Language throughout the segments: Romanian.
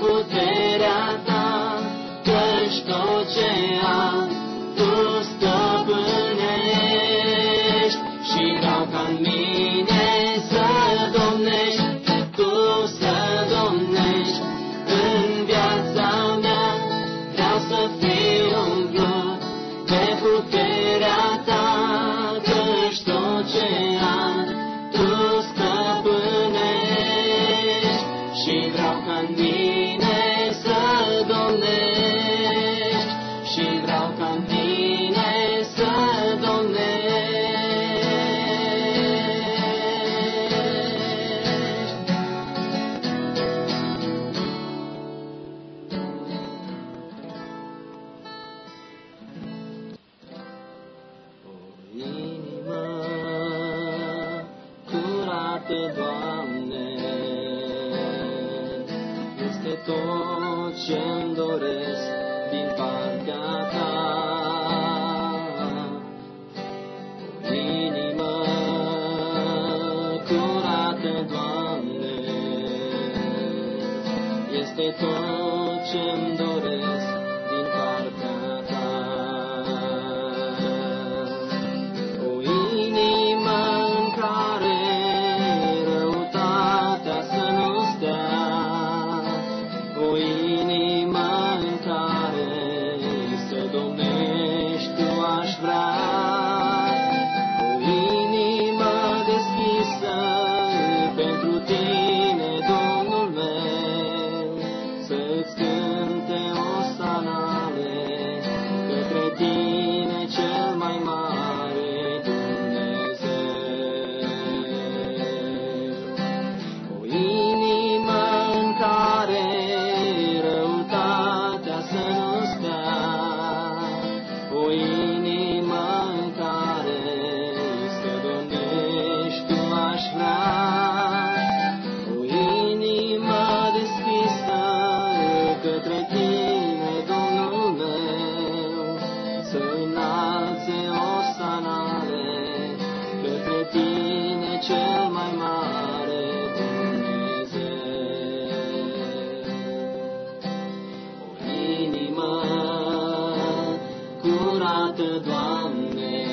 good 多简单。tine cel mai mare Dumnezeu. O inimă curată, Doamne,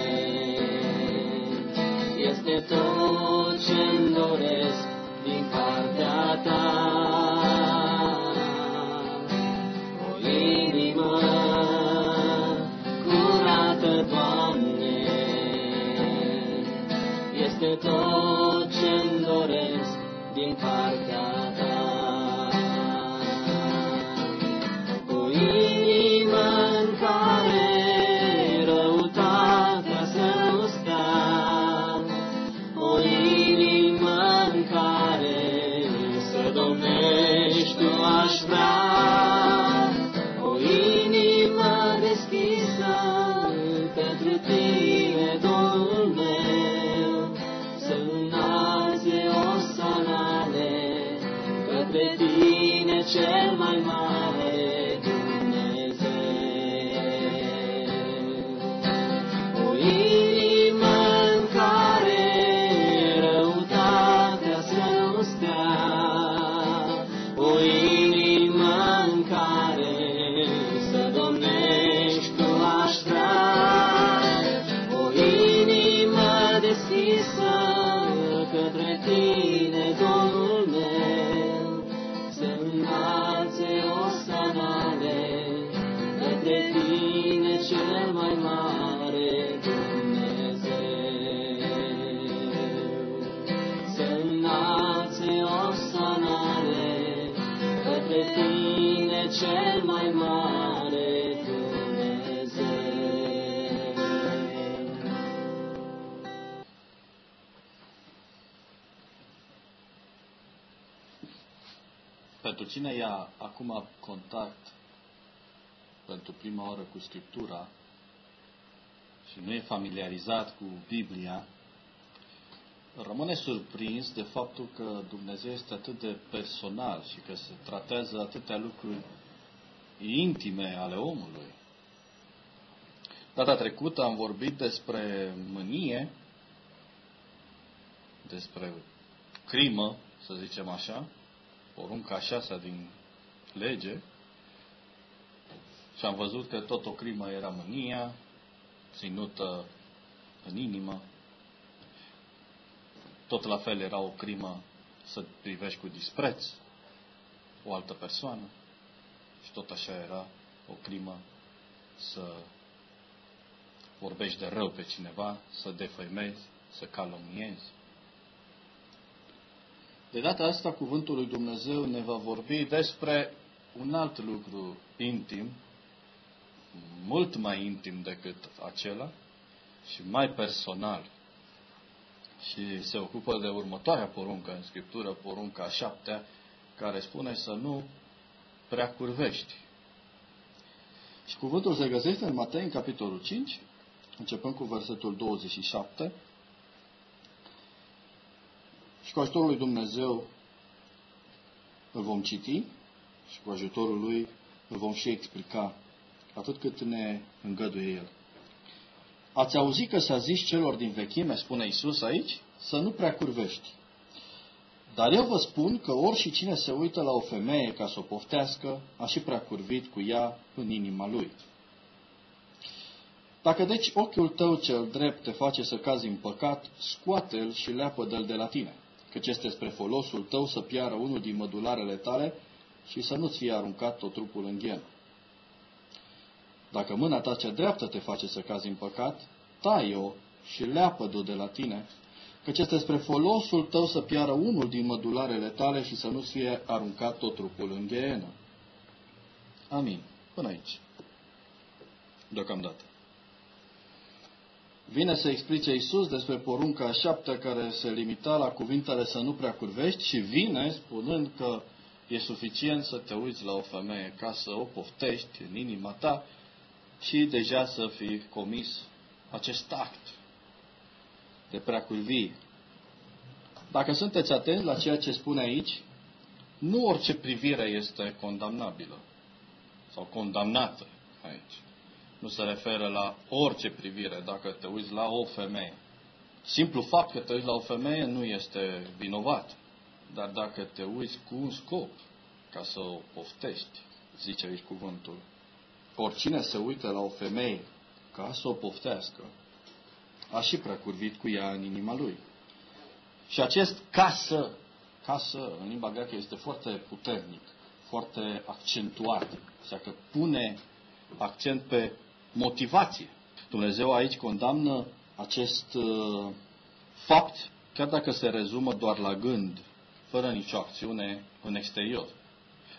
este tot ce-mi doresc din partea Ta. tot ce-mi doresc din partea share my mind. Pentru cine ia acum contact pentru prima oară cu Scriptura și nu e familiarizat cu Biblia, rămâne surprins de faptul că Dumnezeu este atât de personal și că se tratează atâtea lucruri intime ale omului. Data trecută am vorbit despre mânie, despre crimă, să zicem așa, porunca șasea din lege, și am văzut că tot o crimă era mânia, ținută în inimă. Tot la fel era o crimă să privești cu dispreț o altă persoană. Și tot așa era o crimă să vorbești de rău pe cineva, să defăimezi, să calomniezi. De data asta, cuvântul lui Dumnezeu ne va vorbi despre un alt lucru intim, mult mai intim decât acela și mai personal. Și se ocupă de următoarea poruncă în Scriptură, porunca a șaptea, care spune să nu prea curvești. Și cuvântul se găsește în Matei, în capitolul 5, începând cu versetul 27. Și cu ajutorul lui Dumnezeu îl vom citi și cu ajutorul lui îl vom și explica atât cât ne îngăduie el. Ați auzit că s-a zis celor din vechime, spune Isus aici, să nu prea curvești. Dar eu vă spun că ori și cine se uită la o femeie ca să o poftească, a și prea curvit cu ea în inima lui. Dacă deci ochiul tău cel drept te face să cazi în păcat, scoate-l și leapă-l de la tine, căci este spre folosul tău să piară unul din mădularele tale și să nu-ți fie aruncat tot trupul în ghen. Dacă mâna ta cea dreaptă te face să cazi în păcat, tai-o și leapă-o de la tine, căci este spre folosul tău să piară unul din mădularele tale și să nu-ți fie aruncat tot trupul în ghenă. Amin. Până aici. Deocamdată. Vine să explice Isus despre porunca șaptea care se limita la cuvintele să nu prea curvești și vine spunând că e suficient să te uiți la o femeie ca să o poftești în inima ta și deja să fi comis acest act de preacurvie. Dacă sunteți atenți la ceea ce spune aici, nu orice privire este condamnabilă sau condamnată aici nu se referă la orice privire, dacă te uiți la o femeie. Simplu fapt că te uiți la o femeie nu este vinovat. Dar dacă te uiți cu un scop, ca să o poftești, zice aici cuvântul, oricine se uită la o femeie ca să o poftească, a și precurvit cu ea în inima lui. Și acest casă, casă în limba greacă este foarte puternic, foarte accentuat, că pune accent pe motivație. Dumnezeu aici condamnă acest uh, fapt, chiar dacă se rezumă doar la gând, fără nicio acțiune în exterior.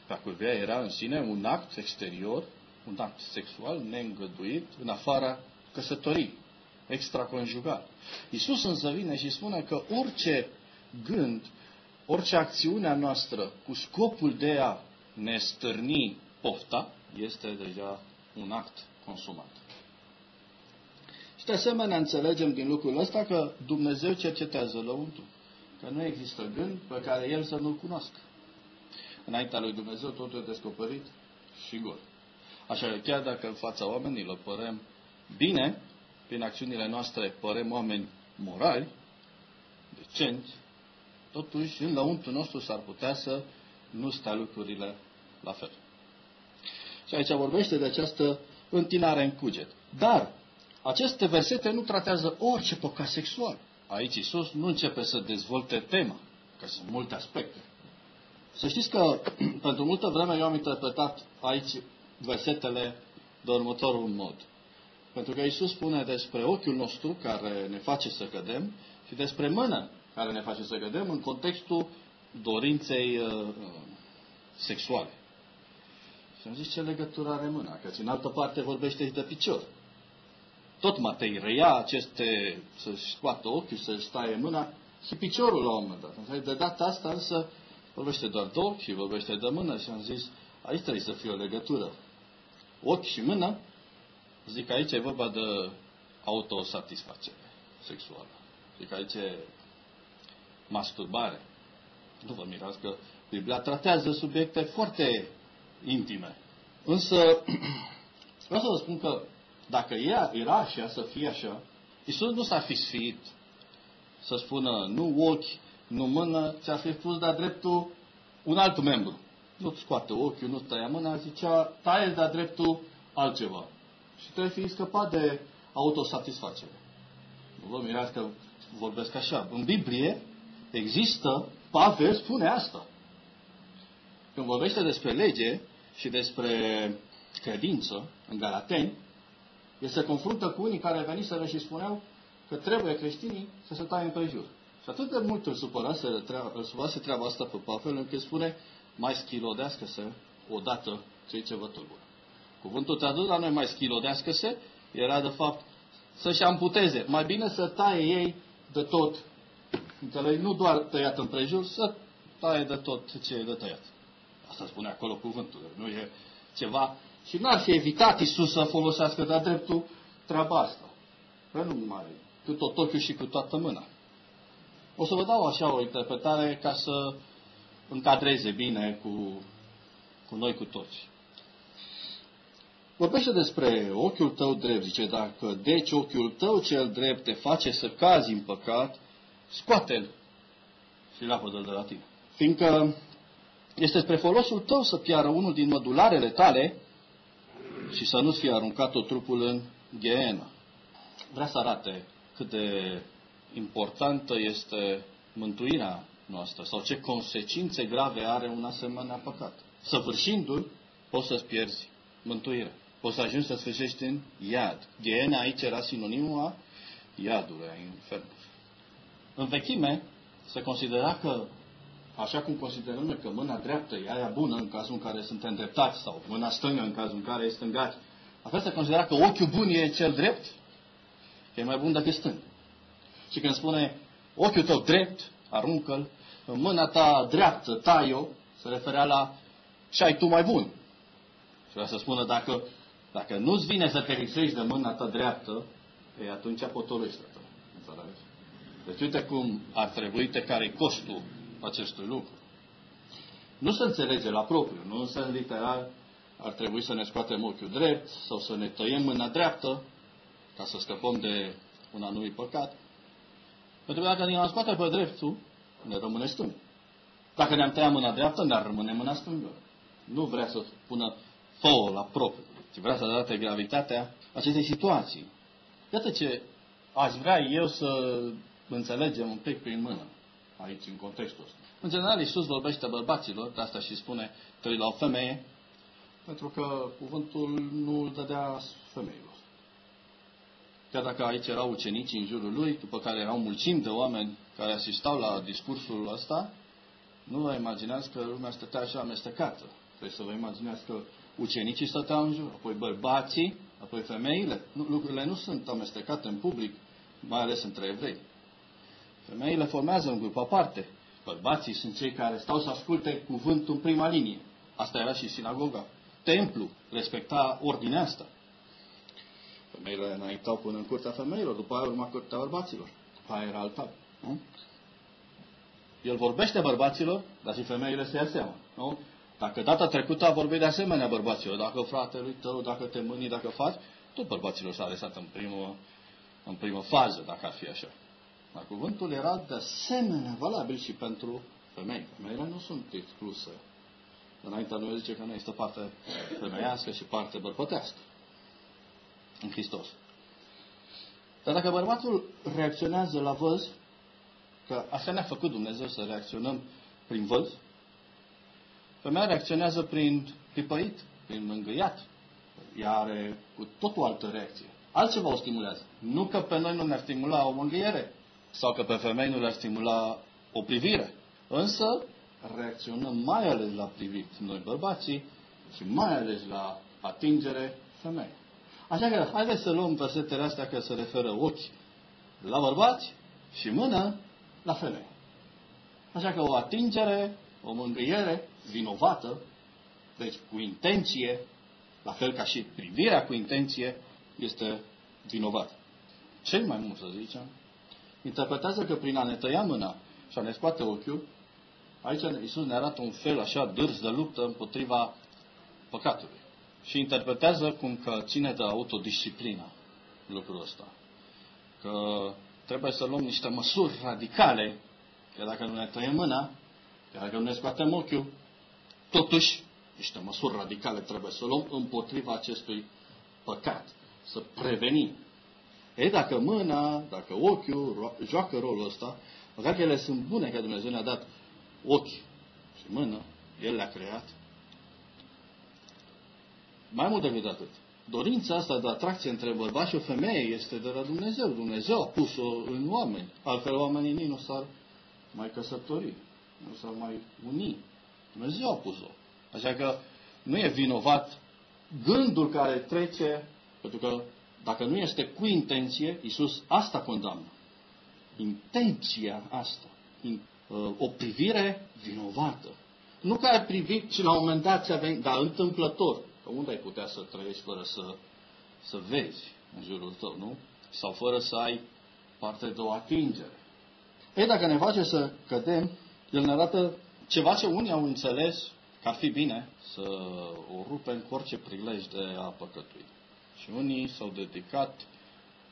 Preacurvia era în sine un act exterior, un act sexual neîngăduit în afara căsătorii, extraconjugal. Iisus însă vine și spune că orice gând, orice acțiune a noastră cu scopul de a ne stârni pofta, este deja un act consumat. Și de asemenea înțelegem din lucrul ăsta că Dumnezeu cercetează lăuntru. Că nu există gând pe care El să nu-l cunoască. Înaintea lui Dumnezeu totul e descoperit și gol. Așa că chiar dacă în fața oamenilor părem bine, prin acțiunile noastre părem oameni morali, decenți, totuși în lăuntru nostru s-ar putea să nu stea lucrurile la fel. Și aici vorbește de această întinare în cuget. Dar aceste versete nu tratează orice păcat sexual. Aici Isus nu începe să dezvolte tema, că sunt multe aspecte. Să știți că pentru multă vreme eu am interpretat aici versetele de următorul mod. Pentru că Isus spune despre ochiul nostru care ne face să cădem și despre mâna care ne face să cădem în contextul dorinței uh, sexuale. Și am zis ce legătură are mâna, că în altă parte vorbește și de picior. Tot Matei reia aceste, să-și scoată ochiul, să-și taie mâna și piciorul la un moment dat. De data asta însă vorbește doar de ochi și vorbește de mână și am zis, aici trebuie să fie o legătură. ochi și mână, zic că aici e vorba de autosatisfacere sexuală. Zic că aici e masturbare. Nu vă mirați că Biblia tratează subiecte foarte intime. Însă, vreau să vă spun că dacă ea era așa, să fie așa, Iisus nu s-ar fi sfiit să spună nu ochi, nu mână, ți-ar fi spus de-a dreptul un alt membru. Nu-ți scoate ochiul, nu tăia mâna, zicea, taie de-a dreptul altceva. Și trebuie fi scăpat de autosatisfacere. Nu vă mirați că vorbesc așa. În Biblie există, Pavel spune asta. Când vorbește despre lege și despre credință în Galateni, el se confruntă cu unii care veniseră și spuneau că trebuie creștinii să se taie împrejur. Și atât de mult îl supărase, treaba, îl supărase treaba asta pe Pavel, încât spune, mai schilodească-se odată cei ce vă tulbură. Cuvântul tradus la noi, mai schilodească-se, era de fapt să-și amputeze. Mai bine să taie ei de tot. Înțelegi? Nu doar tăiat împrejur, să taie de tot ce e de tăiat. Asta spune acolo cuvântul. Nu e ceva... Și n-ar fi evitat Isus să folosească de dreptul treaba asta. Că nu mai cu tot ochiul și cu toată mâna. O să vă dau așa o interpretare ca să încadreze bine cu, cu noi cu toți. Vorbește despre ochiul tău drept, zice, dacă deci ochiul tău cel drept te face să cazi în păcat, scoate-l și lapădă de la tine. Fiindcă este spre folosul tău să piară unul din mădularele tale și să nu-ți fie aruncat tot trupul în ghenă. Vrea să arate cât de importantă este mântuirea noastră sau ce consecințe grave are un asemenea păcat. Săvârșindu-l, poți să-ți pierzi mântuirea. Poți să ajungi să sfârșești în iad. Ghiena aici era sinonimul a iadului, a infernului. În vechime se considera că, așa cum considerăm noi că mâna dreaptă e aia bună în cazul în care suntem dreptați sau mâna stângă în cazul în care e stângați, apoi se considera că ochiul bun e cel drept, că e mai bun decât stâng. Și când spune ochiul tău drept, aruncă-l, în mâna ta dreaptă, tai-o, se referea la și ai tu mai bun. Și vrea să spună, dacă, dacă nu-ți vine să te risești de mâna ta dreaptă, e atunci potolește-te. Înțelegi? Deci uite cum ar trebui, te care costul acestui lucru. Nu se înțelege la propriu, nu însă literal ar trebui să ne scoatem ochiul drept sau să ne tăiem mâna dreaptă ca să scăpăm de un anumit păcat. Pentru că dacă ne-am scoate pe dreptul, ne rămâne stâng. Dacă ne-am tăiat mâna dreaptă, ne-ar rămâne mâna stângă. Nu vrea să pună fouă la propriu, ci vrea să arate gravitatea acestei situații. Iată ce aș vrea eu să înțelegem un pic prin mână aici, în contextul ăsta. În general, Iisus vorbește bărbaților, de asta și spune că la o femeie, pentru că cuvântul nu îl dădea femeilor. Chiar dacă aici erau ucenici în jurul lui, după care erau mulțimi de oameni care asistau la discursul ăsta, nu vă imaginați că lumea stătea așa amestecată. Trebuie să vă imaginați că ucenicii stăteau în jur, apoi bărbații, apoi femeile. Nu, lucrurile nu sunt amestecate în public, mai ales între evrei. Femeile formează un grup aparte. Bărbații sunt cei care stau să asculte cuvântul în prima linie. Asta era și sinagoga. Templu respecta ordinea asta. Femeile înaintau până în curtea femeilor, după aia urma curtea bărbaților. După aia era altar. Nu? El vorbește bărbaților, dar și femeile se ia seama. Nu? Dacă data trecută a vorbit de asemenea bărbaților, dacă fratelui tău, dacă te mâni, dacă faci, tot bărbaților s-a adresat în primă, în primă fază, dacă ar fi așa. Dar cuvântul era de asemenea valabil și pentru femei. Femeile nu sunt excluse. Înaintea lui zice că nu este parte femeiască și parte bărbătească în Hristos. Dar dacă bărbatul reacționează la văz, că așa ne-a făcut Dumnezeu să reacționăm prin văz, femeia reacționează prin pipăit, prin mângâiat. Ea are cu tot o altă reacție. Altceva o stimulează. Nu că pe noi nu ne-ar stimula o mângâiere sau că pe femei nu le-ar stimula o privire. Însă reacționăm mai ales la privit noi bărbații și mai ales la atingere femei. Așa că haideți să luăm versetele astea că se referă ochi la bărbați și mână la femei. Așa că o atingere, o mângâiere vinovată, deci cu intenție, la fel ca și privirea cu intenție, este vinovat. Cel mai mult, să zicem, interpretează că prin a ne tăia mâna și a ne scoate ochiul, aici Iisus ne arată un fel așa dârs de luptă împotriva păcatului. Și interpretează cum că ține de autodisciplina lucrul ăsta. Că trebuie să luăm niște măsuri radicale, că dacă nu ne tăiem mâna, că dacă nu ne scoatem ochiul, totuși niște măsuri radicale trebuie să luăm împotriva acestui păcat. Să prevenim. Ei, dacă mâna, dacă ochiul joacă rolul ăsta, măcar că ele sunt bune, că Dumnezeu ne-a dat ochi și mână, El le-a creat. Mai mult decât atât. Dorința asta de atracție între bărbat și o femeie este de la Dumnezeu. Dumnezeu a pus-o în oameni. Altfel oamenii nici nu s-ar mai căsători, nu s-ar mai uni. Dumnezeu a pus-o. Așa că nu e vinovat gândul care trece, pentru că dacă nu este cu intenție, Iisus asta condamnă. Intenția asta. Uh, o privire vinovată. Nu că ai privit și la un moment dat ți-a venit, dar întâmplător. Că unde ai putea să trăiești fără să, să vezi în jurul tău, nu? Sau fără să ai parte de o atingere. Ei, dacă ne face să cădem, el ne arată ceva ce unii au înțeles că ar fi bine să o rupem cu orice prilej de a păcătui. Și unii s-au dedicat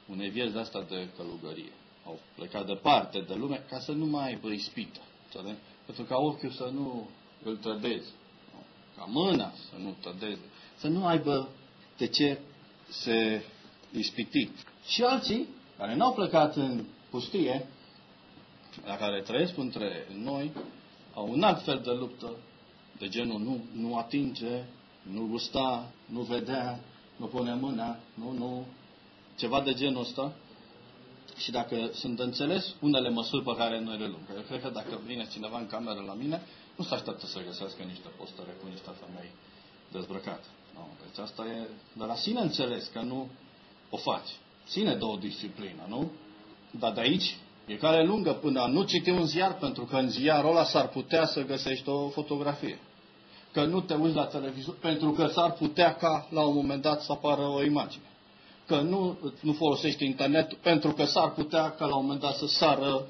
unei vieți de asta de călugărie. Au plecat departe de lume ca să nu mai aibă ispită. Pentru ca ochiul să nu îl trădeze. Ca mâna să nu trădeze. Să nu aibă de ce se ispiti. Și alții care n-au plecat în pustie, la care trăiesc între noi, au un alt fel de luptă de genul nu, nu atinge, nu gusta, nu vedea, nu pune mâna, nu, nu, ceva de genul ăsta. Și dacă sunt înțeles unele măsuri pe care noi le luăm. Că eu cred că dacă vine cineva în cameră la mine, nu se așteaptă să găsească niște postări cu niște femei dezbrăcate. No, deci asta e de la sine înțeles că nu o faci. Ține de o disciplină, nu? Dar de aici e care lungă până nu citi un ziar, pentru că în ziarul ăla s-ar putea să găsești o fotografie că nu te uiți la televizor pentru că s-ar putea ca la un moment dat să apară o imagine. Că nu, nu folosești internet pentru că s-ar putea ca la un moment dat să sară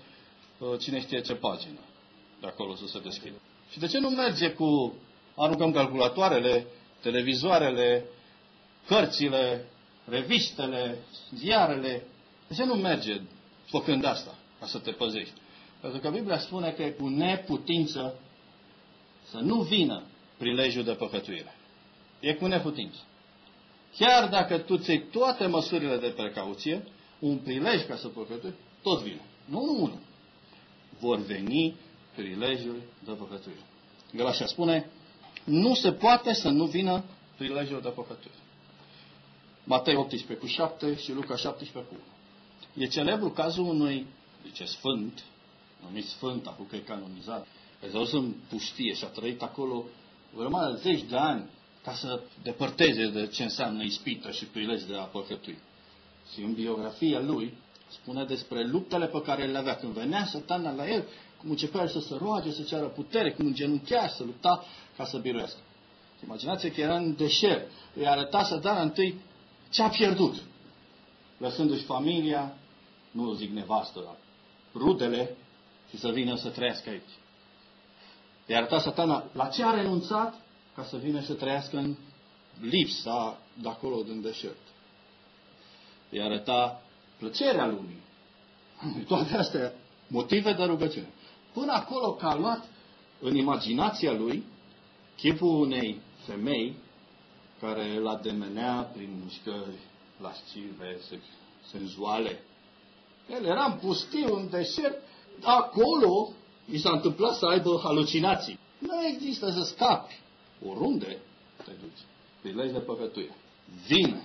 uh, cine știe ce pagină de acolo să se deschidă. Și de ce nu merge cu aruncăm calculatoarele, televizoarele, cărțile, revistele, ziarele? De ce nu merge făcând asta, ca să te păzești? Pentru că Biblia spune că e cu neputință să nu vină prilejul de păcătuire. E cu neputință. Chiar dacă tu ții toate măsurile de precauție, un prilej ca să păcătui, tot vine. Nu unul. Vor veni prilejul de păcătuire. Galașia spune, nu se poate să nu vină prilejul de păcătuire. Matei 18 cu 7 și Luca 17 cu 1. E celebru cazul unui, zice, sfânt, numit sfânt, acum că e canonizat, pe în pustie și a trăit acolo urma zeci de ani ca să depărteze de ce înseamnă ispită și prilej de a păcătui. Și în biografia lui spune despre luptele pe care le avea. Când venea satana la el, cum începea să se roage, să ceară putere, cum îngenunchea, să lupta ca să biruiască. Imaginați că era în deșert. Îi arăta satana întâi ce a pierdut. Lăsându-și familia, nu zic nevastă, dar rudele, și să vină să trăiască aici. I-a arătat satana la ce a renunțat ca să vină să trăiască în lipsa de acolo din deșert. I-a arătat plăcerea lumii. Toate astea motive de rugăciune. Până acolo că a luat în imaginația lui chipul unei femei care îl ademenea prin mișcări lascive, senzuale. El era în pustiu, în deșert, acolo i s-a întâmplat să aibă halucinații. Nu există să scapi. Oriunde te duci. Prilej de păcătuire. Vine.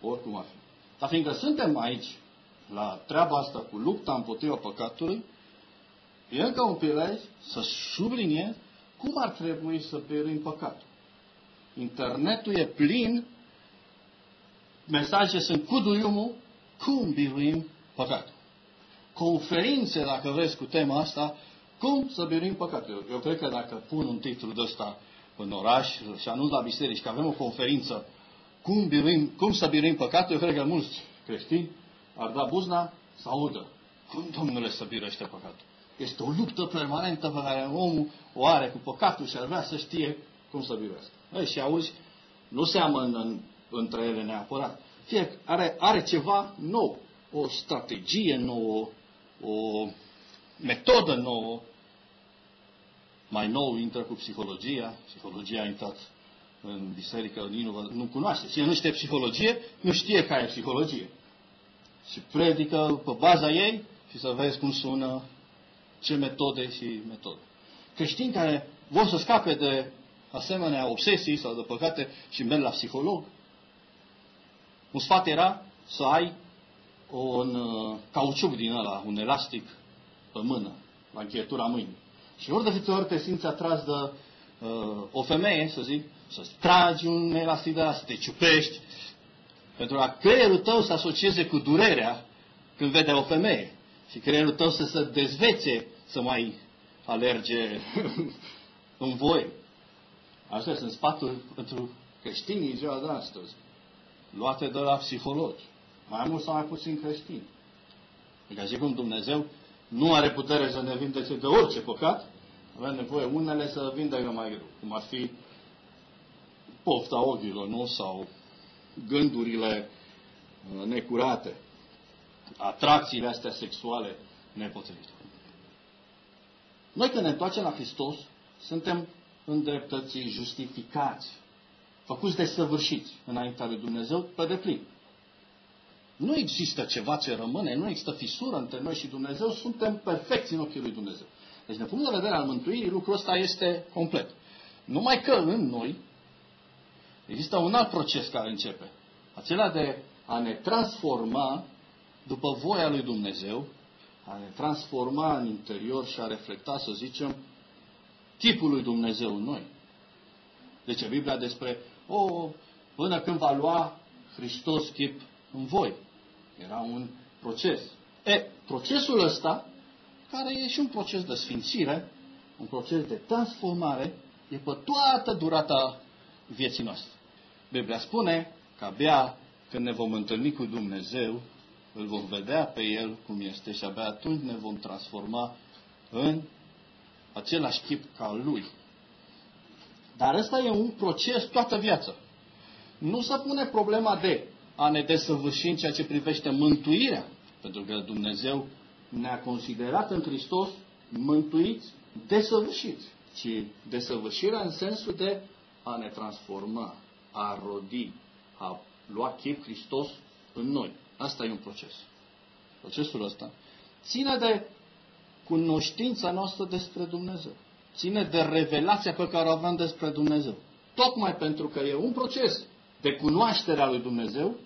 Oricum ar fi. Dar fiindcă suntem aici, la treaba asta cu lupta împotriva păcatului, e încă un prilej să sublinie cum ar trebui să biruim păcatul. Internetul e plin, mesaje sunt cu duiumul, cum biruim păcatul. Conferințe, dacă vreți, cu tema asta, cum să biruim păcatul? Eu cred că dacă pun un titlu de ăsta în oraș și anunț la biserici că avem o conferință cum, biruim, cum să biruim păcatul, eu cred că mulți creștini ar da buzna să audă. Cum, Domnule, să biruiește păcatul? Este o luptă permanentă pe care omul o are cu păcatul și ar vrea să știe cum să biruiască. Ei, și auzi, nu seamănă în, între ele neapărat. Fie are, are ceva nou, o strategie nouă, o metodă nouă, mai nou intră cu psihologia, psihologia a intrat în biserică, nu, nu cunoaște. Cine nu știe psihologie, nu știe care e psihologie. Și predică pe baza ei și să vezi cum sună, ce metode și metode. Creștini care vor să scape de asemenea obsesii sau de păcate și merg la psiholog. Un sfat era să ai un uh, cauciuc din ăla, un elastic pe mână, la încheietura mâinii. Și ori de câte ori te simți atras de uh, o femeie, să zic, să-ți tragi un elastic de să te ciupești, pentru ca creierul tău să asocieze cu durerea când vede o femeie. Și creierul tău să se dezvețe să mai alerge în voi. Așa sunt sfaturi pentru creștinii ziua de astăzi, luate de la psihologi, mai mult sau mai puțin creștini. Adică zic cum Dumnezeu nu are putere să ne vindece de orice păcat, avem nevoie unele să vindecă mai greu, cum ar fi pofta ochilor, nu? Sau gândurile uh, necurate, atracțiile astea sexuale nepotrivite. Noi când ne întoarcem la Hristos, suntem îndreptății, justificați, făcuți de săvârșiți înaintea lui Dumnezeu pe deplin. Nu există ceva ce rămâne, nu există fisură între noi și Dumnezeu, suntem perfecți în ochii lui Dumnezeu. Deci, din punct de vedere al mântuirii, lucrul ăsta este complet. Numai că în noi există un alt proces care începe. Acela de a ne transforma după voia lui Dumnezeu, a ne transforma în interior și a reflecta, să zicem, tipul lui Dumnezeu în noi. Deci Biblia despre, o, până când va lua Hristos chip în voi. Era un proces. E, procesul ăsta, care e și un proces de sfințire, un proces de transformare, e pe toată durata vieții noastre. Biblia spune că abia când ne vom întâlni cu Dumnezeu, îl vom vedea pe El cum este și abia atunci ne vom transforma în același chip ca al Lui. Dar ăsta e un proces toată viața. Nu se pune problema de a ne desăvârși în ceea ce privește mântuirea, pentru că Dumnezeu ne-a considerat în Hristos mântuiți, desăvârșiți, ci desăvârșirea în sensul de a ne transforma, a rodi, a lua chip Hristos în noi. Asta e un proces. Procesul ăsta ține de cunoștința noastră despre Dumnezeu. Ține de revelația pe care o avem despre Dumnezeu. Tocmai pentru că e un proces de cunoaștere a lui Dumnezeu,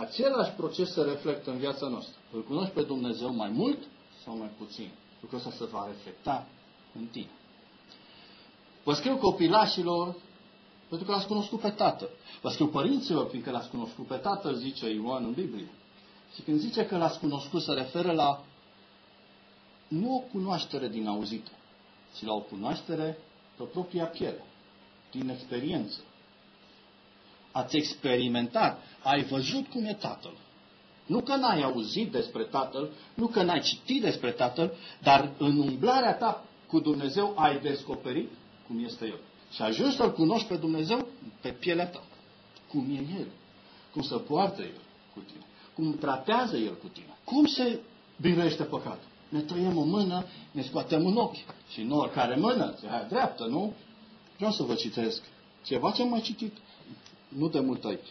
același proces se reflectă în viața noastră. Îl cunoști pe Dumnezeu mai mult sau mai puțin. Lucrul ăsta se va reflecta în tine. Vă scriu copilașilor pentru că l-ați cunoscut pe Tatăl. Vă scriu părinților fiindcă l-ați cunoscut pe Tatăl, zice Ioan în Biblie. Și când zice că l-ați cunoscut, se referă la nu o cunoaștere din auzită, ci la o cunoaștere pe propria piele, din experiență. Ați experimentat, ai văzut cum e Tatăl. Nu că n-ai auzit despre Tatăl, nu că n-ai citit despre Tatăl, dar în umblarea ta cu Dumnezeu ai descoperit cum este El. Și ajungi să-L cunoști pe Dumnezeu pe pielea ta. Cum e El. Cum se poartă El cu tine. Cum tratează El cu tine. Cum se biruiește păcatul ne tăiem o mână, ne scoatem un ochi. Și nu oricare mână, aia dreaptă, nu? Vreau să vă citesc ceva ce am mai citit nu de mult aici.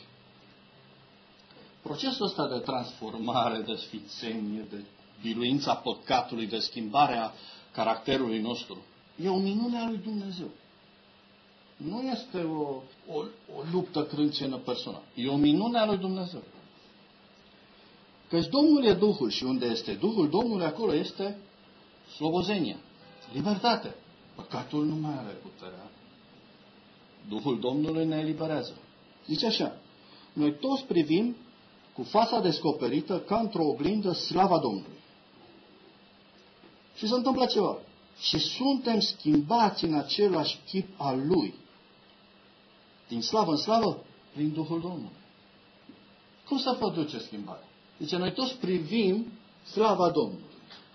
Procesul ăsta de transformare, de sfințenie, de biluința păcatului, de schimbarea caracterului nostru, e o minune a lui Dumnezeu. Nu este o, o, o luptă crâncenă personală. E o minune a lui Dumnezeu. Căci Domnul e Duhul și unde este Duhul Domnului, acolo este slobozenia, libertate. Păcatul nu mai are puterea. Duhul Domnului ne eliberează. Zice așa, noi toți privim cu fața descoperită ca într-o oglindă slava Domnului. Și se întâmplă ceva. Și suntem schimbați în același chip al Lui. Din slavă în slavă, prin Duhul Domnului. Cum să produce schimbare? Zice, noi toți privim slava Domnului.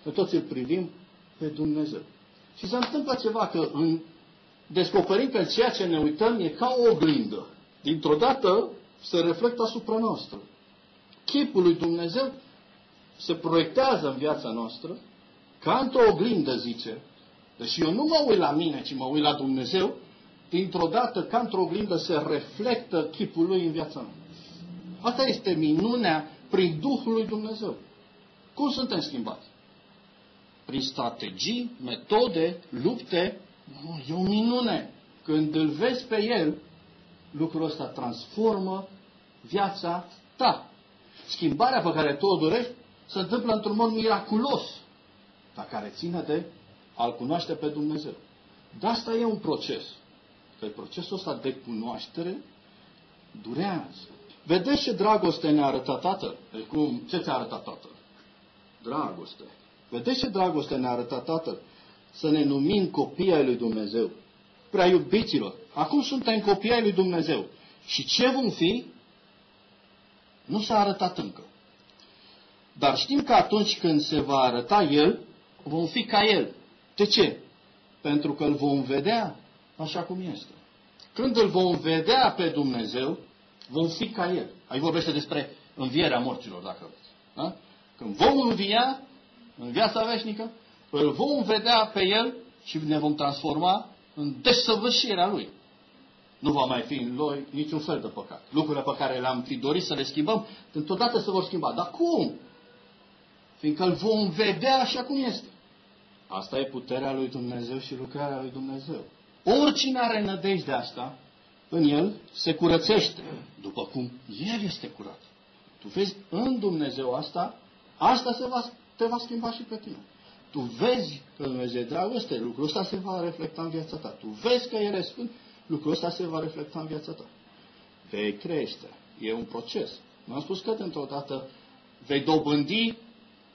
Noi toți îl privim pe Dumnezeu. Și se întâmplă ceva că în descoperim că ceea ce ne uităm e ca o oglindă. Dintr-o dată se reflectă asupra noastră. Chipul lui Dumnezeu se proiectează în viața noastră ca într-o oglindă, zice. Deși eu nu mă uit la mine, ci mă uit la Dumnezeu, dintr-o dată, ca într-o oglindă, se reflectă chipul lui în viața mea. Asta este minunea prin Duhul lui Dumnezeu. Cum suntem schimbați? Prin strategii, metode, lupte. E o minune. Când îl vezi pe el, lucrul ăsta transformă viața ta. Schimbarea pe care tu o dorești se întâmplă într-un mod miraculos, dar care ține de a-L cunoaște pe Dumnezeu. Dar asta e un proces. Că procesul ăsta de cunoaștere durează. Vedeți ce dragoste ne-a arătat Tatăl? Deci cum, ce ți-a arătat Tatăl? Dragoste. Vedeți ce dragoste ne-a arătat Tatăl? Să ne numim copii ai lui Dumnezeu. Prea iubiților, acum suntem copii ai lui Dumnezeu. Și ce vom fi? Nu s-a arătat încă. Dar știm că atunci când se va arăta El, vom fi ca El. De ce? Pentru că îl vom vedea așa cum este. Când îl vom vedea pe Dumnezeu, vom fi ca El. Aici vorbește despre învierea morților, dacă vreți. Da? Când vom învia în viața veșnică, îl vom vedea pe El și ne vom transforma în desăvârșirea Lui. Nu va mai fi în noi niciun fel de păcat. Lucrurile pe care le-am fi dorit să le schimbăm, întotdeauna se vor schimba. Dar cum? Fiindcă îl vom vedea așa cum este. Asta e puterea lui Dumnezeu și lucrarea lui Dumnezeu. Oricine are nădejde asta, în el se curățește, după cum el este curat. Tu vezi în Dumnezeu asta, asta se va, te va schimba și pe tine. Tu vezi că Dumnezeu e dragoste, lucrul ăsta se va reflecta în viața ta. Tu vezi că El e sfânt, lucrul ăsta se va reflecta în viața ta. Vei crește. E un proces. Nu am spus că într-o dată vei dobândi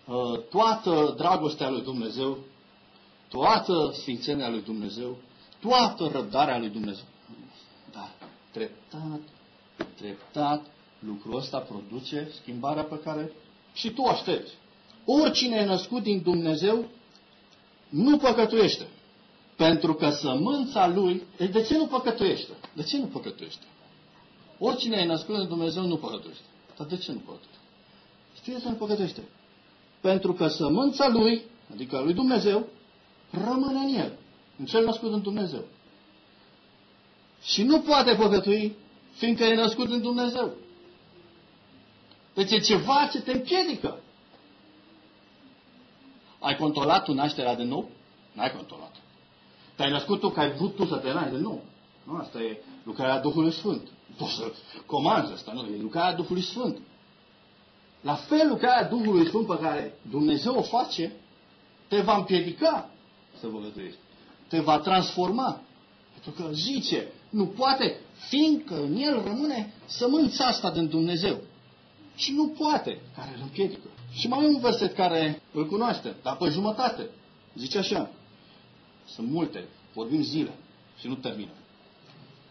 uh, toată dragostea lui Dumnezeu, toată sfințenia lui Dumnezeu, toată răbdarea lui Dumnezeu. Dar treptat, treptat, lucrul ăsta produce schimbarea pe care și tu aștepți. Oricine e născut din Dumnezeu nu păcătuiește. Pentru că sămânța lui... Deci de ce nu păcătuiește? De ce nu păcătuiește? Oricine e născut din Dumnezeu nu păcătuiește. Dar de ce nu păcătuiește? Știi să nu păcătuiește? Pentru că sămânța lui, adică lui Dumnezeu, rămâne în el. În cel născut în Dumnezeu. Și nu poate păcătui, fiindcă e născut în Dumnezeu. Deci e ceva ce te împiedică. Ai controlat tu nașterea de nou? N-ai controlat. Te-ai născut tu că ai vrut tu să te naști de nou. Nu, asta e lucrarea Duhului Sfânt. Poți să comanzi asta, nu? E lucrarea Duhului Sfânt. La fel, lucrarea Duhului Sfânt pe care Dumnezeu o face, te va împiedica să văgătuiești. Te va transforma. Pentru că zice, nu poate, fiindcă în el rămâne sămânța asta din Dumnezeu. Și nu poate, care îl împiedică. Și mai e un verset care îl cunoaște, dar pe jumătate. Zice așa, sunt multe, vorbim zile și nu termină.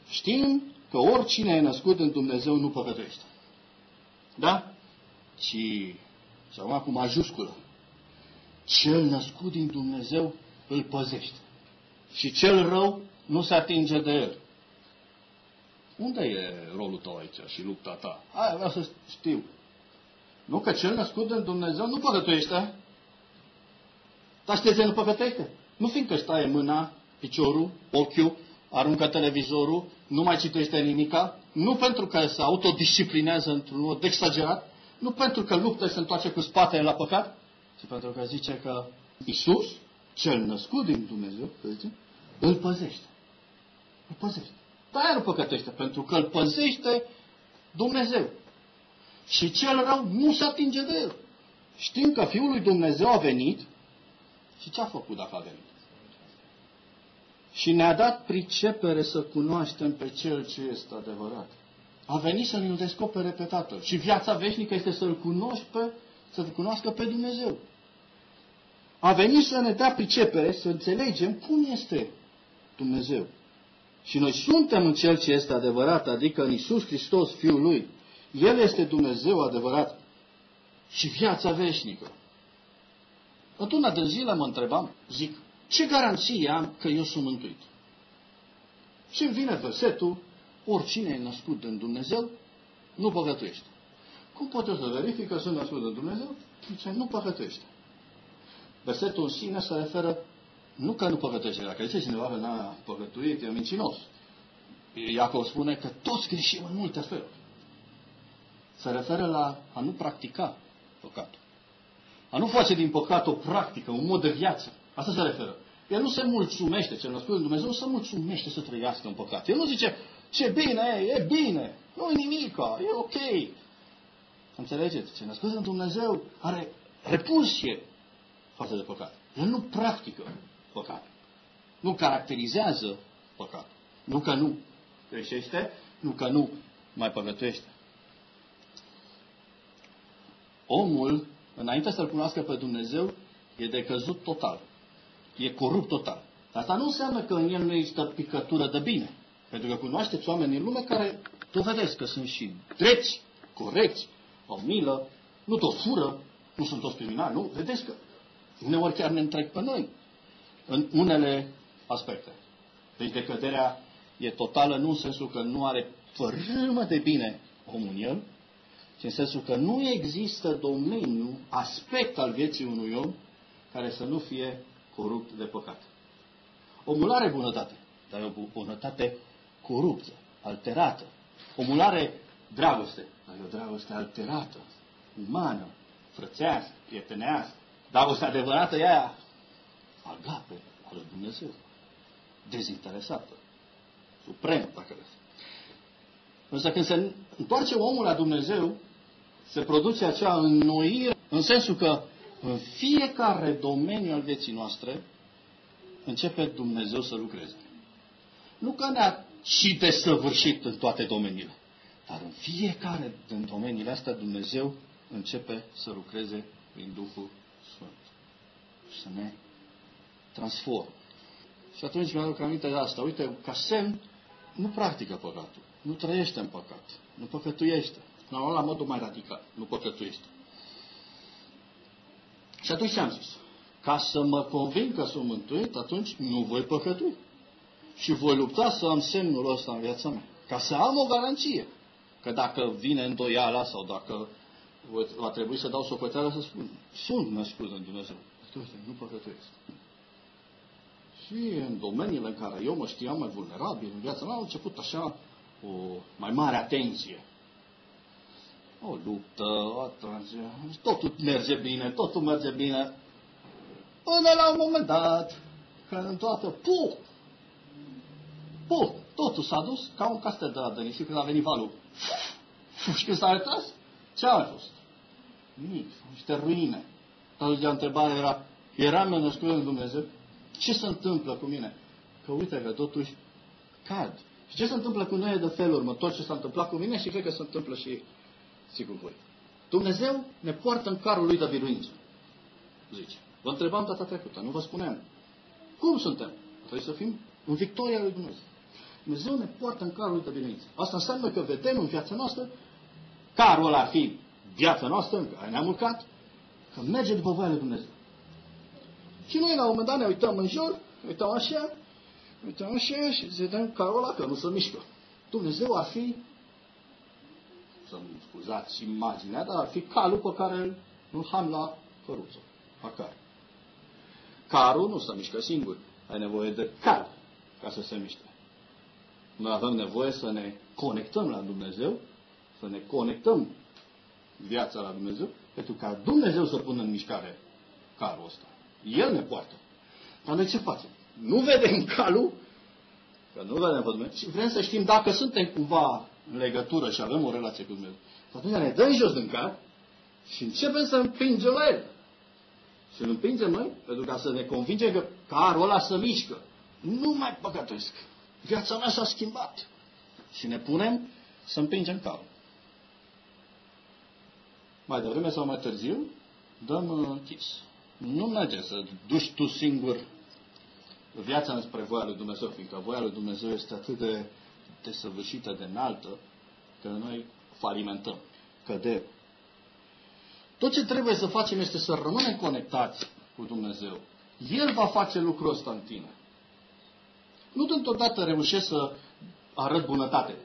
Știm că oricine e născut în Dumnezeu nu păcătuiește. Da? Ci, sau cu majusculă, cel născut din Dumnezeu îl păzește. Și cel rău nu se atinge de el. Unde e rolul tău aici și lupta ta? Aia vreau să știu. Nu că cel născut în Dumnezeu nu păcătuiește. Dar știți ce nu păcătuiește? Nu fiindcă stai mâna, piciorul, ochiul, aruncă televizorul, nu mai citește nimica, nu pentru că se autodisciplinează într-un mod exagerat, nu pentru că luptă și se întoarce cu spatele la păcat, ci pentru că zice că Isus, cel născut din Dumnezeu, zice, îl păzește. Îl păzește. Dar nu păcătește, pentru că îl păzește Dumnezeu. Și cel rău nu se atinge de el. Știm că Fiul lui Dumnezeu a venit și ce a făcut dacă a venit? Și ne-a dat pricepere să cunoaștem pe Cel ce este adevărat. A venit să ne-l descopere pe Tatăl. Și viața veșnică este să-L cunoști pe, să-L cunoască pe Dumnezeu. A venit să ne dea pricepere, să înțelegem cum este Dumnezeu. Și noi suntem în Cel ce este adevărat, adică în Isus Hristos, Fiul Lui. El este Dumnezeu adevărat și viața veșnică. Într-una de zile mă întrebam, zic, ce garanție am că eu sunt mântuit? Și îmi vine versetul, oricine e născut în Dumnezeu, nu păcătuiește. Cum pot eu să verific că sunt născut în Dumnezeu? Zice, nu păcătuiește. Versetul în sine se referă nu că nu păcătuiește. Dacă zice cineva că n-a păcătuit, e mincinos. Iacov spune că toți greșim în multe feluri. Se referă la a nu practica păcatul. A nu face din păcat o practică, un mod de viață. Asta se referă. El nu se mulțumește, cel născut în Dumnezeu nu se mulțumește să trăiască în păcat. El nu zice, ce bine e, e bine, nu e nimic, e ok. Înțelegeți? Ce născut în Dumnezeu are repulsie față de păcat. El nu practică păcat. Nu caracterizează păcat. Nu că nu greșește, nu că nu mai păcătuiește. Omul, înainte să-L cunoască pe Dumnezeu, e decăzut total. E corupt total. Asta nu înseamnă că în el nu există picătură de bine. Pentru că cunoașteți oameni în lume care dovedesc că sunt și drepți, corecți, au milă, nu tot fură, nu sunt toți criminali, nu? Vedeți că uneori chiar ne întrec pe noi în unele aspecte. Deci decăderea e totală nu în sensul că nu are fărâmă de bine omul în el, ci în sensul că nu există domeniu, aspect al vieții unui om care să nu fie corupt de păcat. Omul are bunătate, dar e o bunătate coruptă, alterată. Omul are dragoste, dar e o dragoste alterată, umană, frățească, prietenească. Dragostea adevărată e aia agape al lui Dumnezeu, dezinteresată, supremă, dacă vreți. Însă când se întoarce omul la Dumnezeu, se produce acea înnoire, în sensul că în fiecare domeniu al vieții noastre începe Dumnezeu să lucreze. Nu că ne-a și desăvârșit în toate domeniile, dar în fiecare din domeniile astea Dumnezeu începe să lucreze prin Duhul Sfânt. Să ne transform. Și atunci mi-aduc aminte de asta. Uite, ca semn, nu practică păcatul. Nu trăiește în păcat. Nu păcătuiește. La, la modul mai radical. Nu păcătuiește. Și atunci ce am zis? Ca să mă convin că sunt mântuit, atunci nu voi păcătui. Și voi lupta să am semnul ăsta în viața mea. Ca să am o garanție. Că dacă vine îndoiala sau dacă va trebui să dau socoteală să spun, sunt născut în Dumnezeu. Nu păcătuiesc. Și în domeniile în care eu mă știam mai vulnerabil în viața mea, a început așa o mai mare atenție. O luptă, o tranziție, totul merge bine, totul merge bine. Până la un moment dat, când în toată, pu, pu, totul s-a dus ca un castel de la Denis și când a venit valul. Și când s-a retras, ce a mai fost? Nimic, niște ruine. Atunci întrebarea era, eram născut în Dumnezeu? Ce se întâmplă cu mine? Că uite că totuși cad. Și ce se întâmplă cu noi de felul următor, ce s-a întâmplat cu mine și cred că se întâmplă și sigur voi. Dumnezeu ne poartă în carul lui de biruință. Zice. Vă întrebam data trecută, nu vă spuneam. Cum suntem? Trebuie să fim în victoria lui Dumnezeu. Dumnezeu ne poartă în carul lui de biruință. Asta înseamnă că vedem în viața noastră carul ăla ar fi viața noastră în care ne-am urcat, că merge după voia lui Dumnezeu. Și noi la un moment dat ne uităm în jur, ne uităm așa, ne uităm așa și vedem carul ăla că nu se mișcă. Dumnezeu ar fi, să-mi scuzați imaginea, dar ar fi calul pe care îl ham la căruță, acasă. Carul nu se mișcă singur. Ai nevoie de cal ca să se miște. Noi avem nevoie să ne conectăm la Dumnezeu, să ne conectăm viața la Dumnezeu, pentru ca Dumnezeu să pună în mișcare carul ăsta. El ne poartă. Dar noi ce facem? Nu vedem calul, că nu vedem pe Dumnezeu, și vrem să știm dacă suntem cumva în legătură și avem o relație cu Dumnezeu. Și atunci ne dăm jos din car și începem să împingem la el. Și îl împingem noi pentru ca să ne convingem că carul ăla să mișcă. Nu mai păcătesc. Viața mea s-a schimbat. Și ne punem să împingem carul. Mai devreme sau mai târziu, dăm uh, chis. Nu merge să duci tu singur viața înspre voia lui Dumnezeu, fiindcă voia lui Dumnezeu este atât de desăvârșită, de înaltă, că noi falimentăm, cădem. Tot ce trebuie să facem este să rămânem conectați cu Dumnezeu. El va face lucrul ăsta în tine. Nu întotdeauna reușesc să arăt bunătate.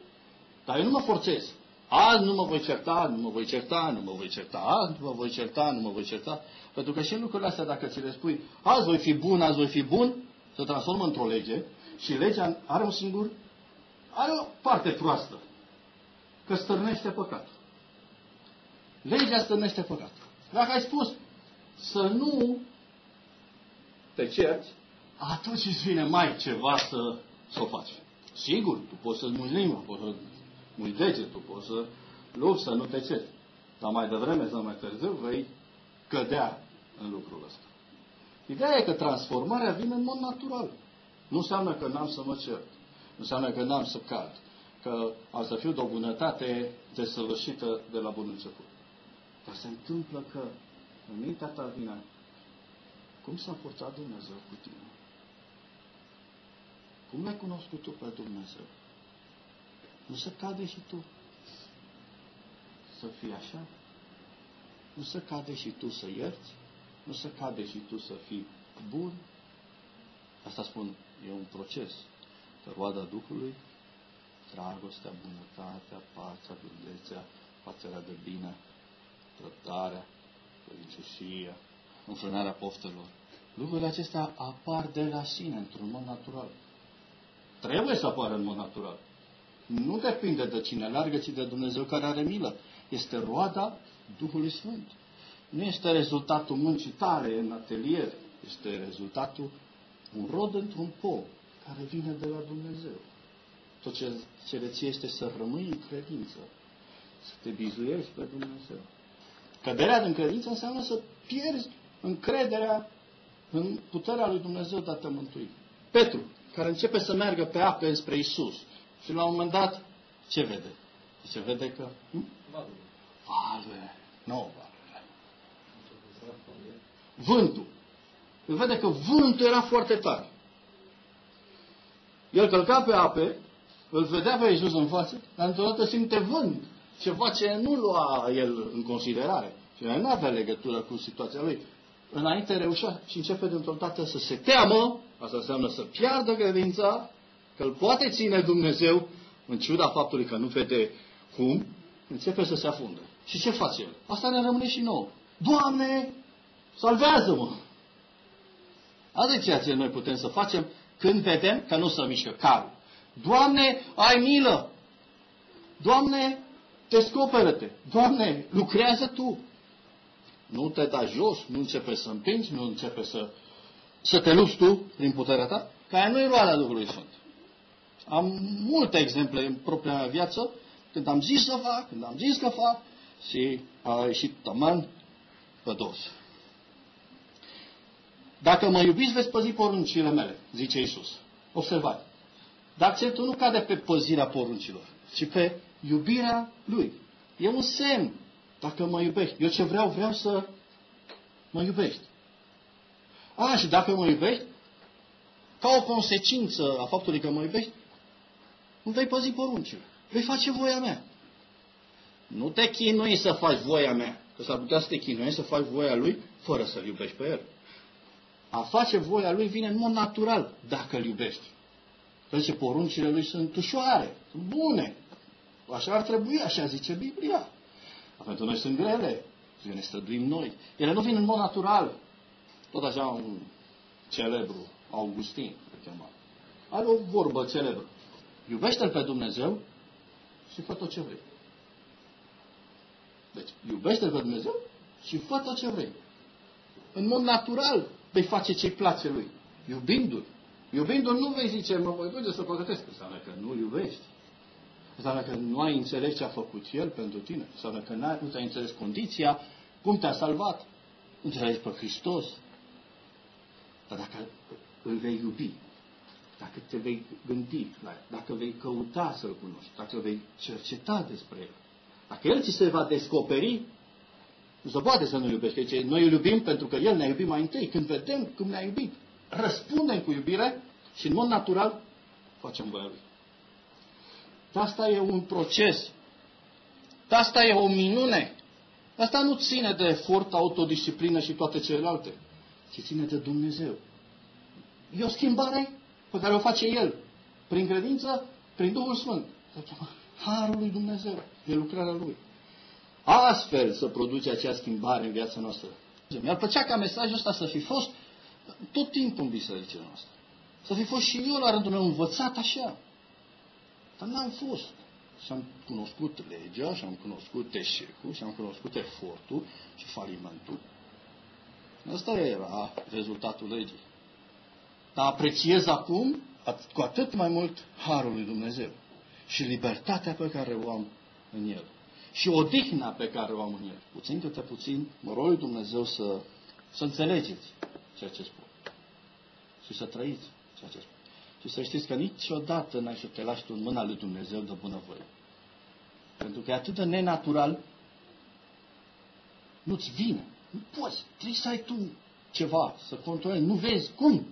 Dar eu nu mă forțez. Azi nu mă voi certa, nu mă voi certa, nu mă voi certa, azi nu mă voi certa, nu mă voi certa. Pentru că și în lucrurile astea, dacă ți le spui, azi voi fi bun, azi voi fi bun, se transformă într-o lege și legea are un singur, are o parte proastă. Că stârnește păcatul. Legea stârnește păcatul. Dacă ai spus să nu te cerți, atunci îți vine mai ceva să, să o faci. Sigur, tu poți să-ți mui limba, poți să mui degetul, poți să lupți să nu te ceri. Dar mai devreme sau mai târziu vei cădea în lucrul ăsta. Ideea e că transformarea vine în mod natural. Nu înseamnă că n-am să mă cert. Nu înseamnă că n-am să cad. Că am să fiu de o bunătate desăvârșită de la bun început. Dar se întâmplă că în mintea ta vine cum s-a forțat Dumnezeu cu tine? Cum l-ai cunoscut tu pe Dumnezeu? Nu să cade și tu să fii așa? Nu să cade și tu să ierți? Nu să cade și tu să fii bun? Asta spun, e un proces. Că roada Duhului, dragostea, bunătatea, pacea, blândețea, facerea de bine, trădarea, credincioșia, înfrânarea poftelor. Lucrurile acestea apar de la sine, într-un mod natural. Trebuie să apară în mod natural. Nu depinde de cine largă, ci de Dumnezeu care are milă. Este roada Duhului Sfânt. Nu este rezultatul muncii tale în atelier. Este rezultatul un rod într-un pom care vine de la Dumnezeu. Tot ce cere ție este să rămâi în credință. Să te bizuiești pe Dumnezeu. Căderea din credință înseamnă să pierzi încrederea în puterea lui Dumnezeu de a te mântui. Petru, care începe să meargă pe ape spre Isus. Și la un moment dat, ce vede? Ce vede că... Hm? Valule. Nu valule. Vântul. Îl vede că vântul era foarte tare. El călca pe ape, îl vedea pe Iisus în față, dar într-o dată simte vânt. Ceva ce nu lua el în considerare. Și nu avea legătură cu situația lui înainte reușea și începe dintr-o dată să se teamă, asta înseamnă să piardă credința, că îl poate ține Dumnezeu, în ciuda faptului că nu vede cum, începe să se afundă. Și ce face el? Asta ne rămâne și nouă. Doamne, salvează-mă! Asta e ceea ce noi putem să facem când vedem că nu se mișcă carul. Doamne, ai milă! Doamne, descoperă-te! Doamne, lucrează Tu! Nu te da jos, nu începe să împingi, nu începe să, să te lupți tu prin puterea ta, care nu e roada Duhului Sfânt. Am multe exemple în propria mea viață, când am zis să fac, când am zis că fac, și a ieșit taman pe dos. Dacă mă iubiți, veți păzi poruncile mele, zice Isus. Observați. Dar accentul nu cade pe păzirea poruncilor, ci pe iubirea Lui. E un semn dacă mă iubești. Eu ce vreau, vreau să mă iubești. A, și dacă mă iubești, ca o consecință a faptului că mă iubești, nu vei păzi poruncile. Vei face voia mea. Nu te chinui să faci voia mea. Că s-ar putea să te chinui să faci voia lui fără să-l iubești pe el. A face voia lui vine în mod natural dacă îl iubești. Pentru că poruncile lui sunt ușoare, sunt bune. Așa ar trebui, așa zice Biblia. Pentru noi sunt grele și ne străduim noi. Ele nu vin în mod natural. Tot așa un celebru, Augustin, îl chema. Are o vorbă celebră. Iubește-L pe Dumnezeu și fă tot ce vrei. Deci, iubește-L pe Dumnezeu și fă tot ce vrei. În mod natural vei face ce-i place Lui. Iubindu-L. Iubindu-L nu vei zice, mă voi duce să păcătesc. Înseamnă că nu-L iubești. Înseamnă că nu ai înțeles ce a făcut El pentru tine. Înseamnă că nu ți-ai înțeles condiția, cum te-a salvat. Nu înțelegi pe Hristos. Dar dacă îl vei iubi, dacă te vei gândi la el, dacă vei căuta să-L cunoști, dacă vei cerceta despre El, dacă El ți se va descoperi, nu se poate să nu iubești. Deci noi îl iubim pentru că El ne-a iubit mai întâi. Când vedem cum ne-a iubit, răspundem cu iubire și în mod natural facem voia Lui. Asta e un proces Dar asta e o minune. Asta nu ține de efort, autodisciplină și toate celelalte, ci ține de Dumnezeu. E o schimbare pe care o face El, prin credință, prin Duhul Sfânt. Harul lui Dumnezeu, e lucrarea Lui. Astfel să produce acea schimbare în viața noastră. Mi-ar plăcea ca mesajul ăsta să fi fost tot timpul în bisericile noastre. Să fi fost și eu la rândul meu învățat așa. Dar n-am fost. Și am cunoscut legea, și am cunoscut eșecul, și am cunoscut efortul și falimentul. Asta era rezultatul legii. Dar apreciez acum cu atât mai mult harul lui Dumnezeu și libertatea pe care o am în el. Și odihna pe care o am în el. Puțin câte puțin, mă rog lui Dumnezeu să, să înțelegeți ceea ce spun. Și să trăiți ceea ce spun. Și să știți că niciodată n-ai să te lași tu în mâna lui Dumnezeu de bunăvoie. Pentru că e atât de nenatural, nu-ți vine. Nu poți. Trebuie să ai tu ceva, să controlezi. Nu vezi. Cum?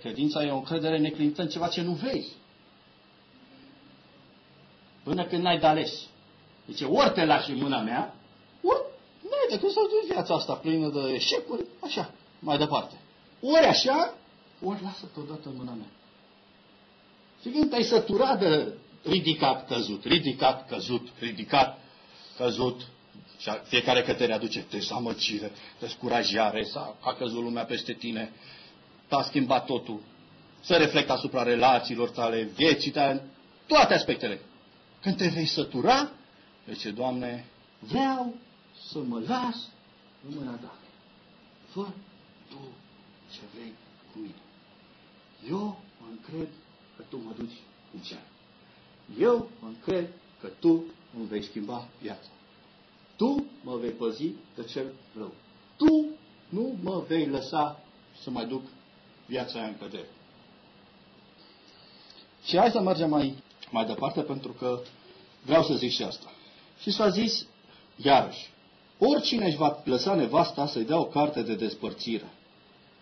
Credința e o încredere neclintă în ceva ce nu vezi. Până când n-ai de ales. Deci ori te lași în mâna mea, ori nu ai decât să duci viața asta plină de eșecuri, așa, mai departe. Ori așa, ori lasă-te odată în mâna mea. Și când te-ai săturat de ridicat, căzut, ridicat, căzut, ridicat, căzut, și fiecare că te readuce dezamăgire, descurajare, a căzut lumea peste tine, s-a schimbat totul, să reflectă asupra relațiilor tale, vieții tale, toate aspectele. Când te vei sătura, zice, Doamne, vreau să mă las în mâna ta. Fă tu ce vrei cu mine. Eu mă încred că tu mă duci în cer. Eu mă încred că tu îmi vei schimba viața. Tu mă vei păzi de cel rău. Tu nu mă vei lăsa să mai duc viața aia în cădere. Și hai să mergem mai, mai departe pentru că vreau să zic și asta. Și s-a zis, iarăși, oricine își va lăsa nevasta să-i dea o carte de despărțire.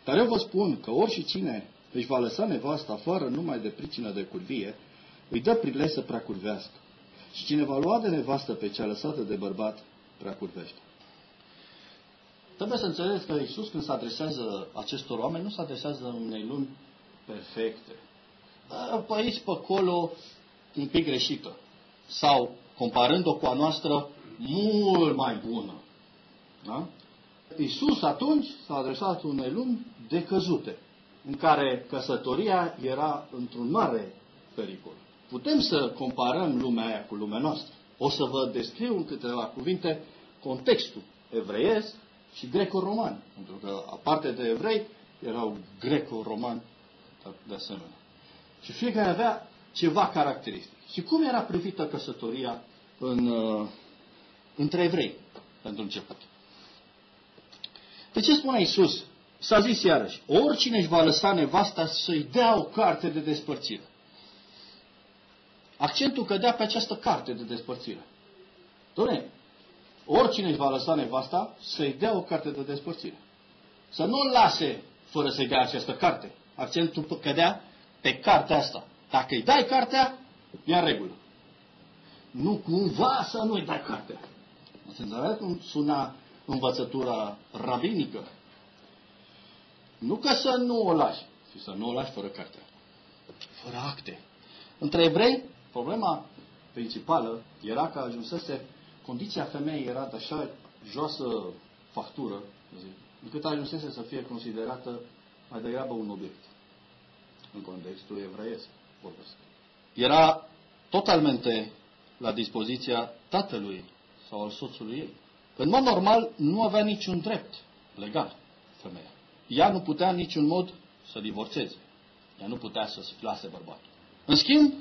Dar eu vă spun că oricine își va lăsa nevasta fără numai de pricină de curvie, îi dă prilej să prea curvească. Și cine va lua de nevastă pe cea lăsată de bărbat, prea curvește. Trebuie să înțelegeți că Iisus când se adresează acestor oameni, nu se adresează unei lumi perfecte. Pe aici, pe acolo, un pic greșită. Sau, comparând-o cu a noastră, mult mai bună. Da? Iisus atunci s-a adresat unei lumi decăzute, în care căsătoria era într-un mare pericol. Putem să comparăm lumea aia cu lumea noastră. O să vă descriu în câteva cuvinte contextul evreiesc și greco-roman. Pentru că, aparte de evrei, erau greco-romani de asemenea. Și fiecare avea ceva caracteristic. Și cum era privită căsătoria în, uh, între evrei, pentru început? De ce spune Iisus? S-a zis iarăși, oricine își va lăsa nevasta să-i dea o carte de despărțire. Accentul cădea pe această carte de despărțire. Doamne, oricine își va lăsa nevasta să-i dea o carte de despărțire. Să nu-l lase fără să-i dea această carte. Accentul cădea pe cartea asta. Dacă îi dai cartea, e în regulă. Nu cumva să nu-i dai cartea. Ați înțeles cum suna învățătura rabinică? Nu că să nu o lași, ci să nu o lași fără carte. Fără acte. Între evrei, problema principală era că ajunsese, condiția femeii era de așa joasă factură, încât ajunsese să fie considerată mai degrabă un obiect. În contextul evreiesc, vorbesc. Era totalmente la dispoziția tatălui sau al soțului ei. În mod normal, nu avea niciun drept legal femeia ea nu putea în niciun mod să divorțeze. Ea nu putea să se lase bărbatul. În schimb,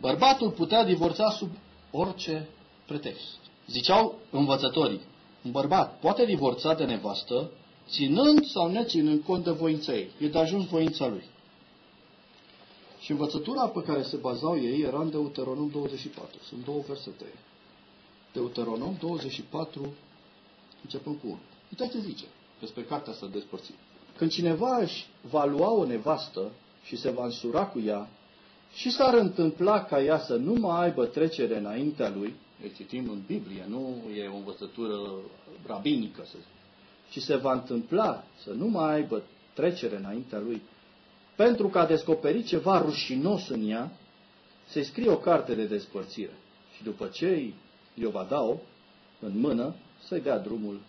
bărbatul putea divorța sub orice pretext. Ziceau învățătorii, un bărbat poate divorța de nevastă ținând sau neținând cont de voința ei. E de ajuns voința lui. Și învățătura pe care se bazau ei era în Deuteronom 24. Sunt două versete. Deuteronom 24, începând cu 1. Uitați ce zice despre cartea asta despărțită. Când cineva își va lua o nevastă și se va însura cu ea și s-ar întâmpla ca ea să nu mai aibă trecere înaintea lui, e citim în Biblie, nu e o învățătură rabinică, să zic. Și se va întâmpla să nu mai aibă trecere înaintea lui, pentru că a descoperit ceva rușinos în ea, se scrie o carte de despărțire. Și după ce i-o va da-o în mână, să-i dea drumul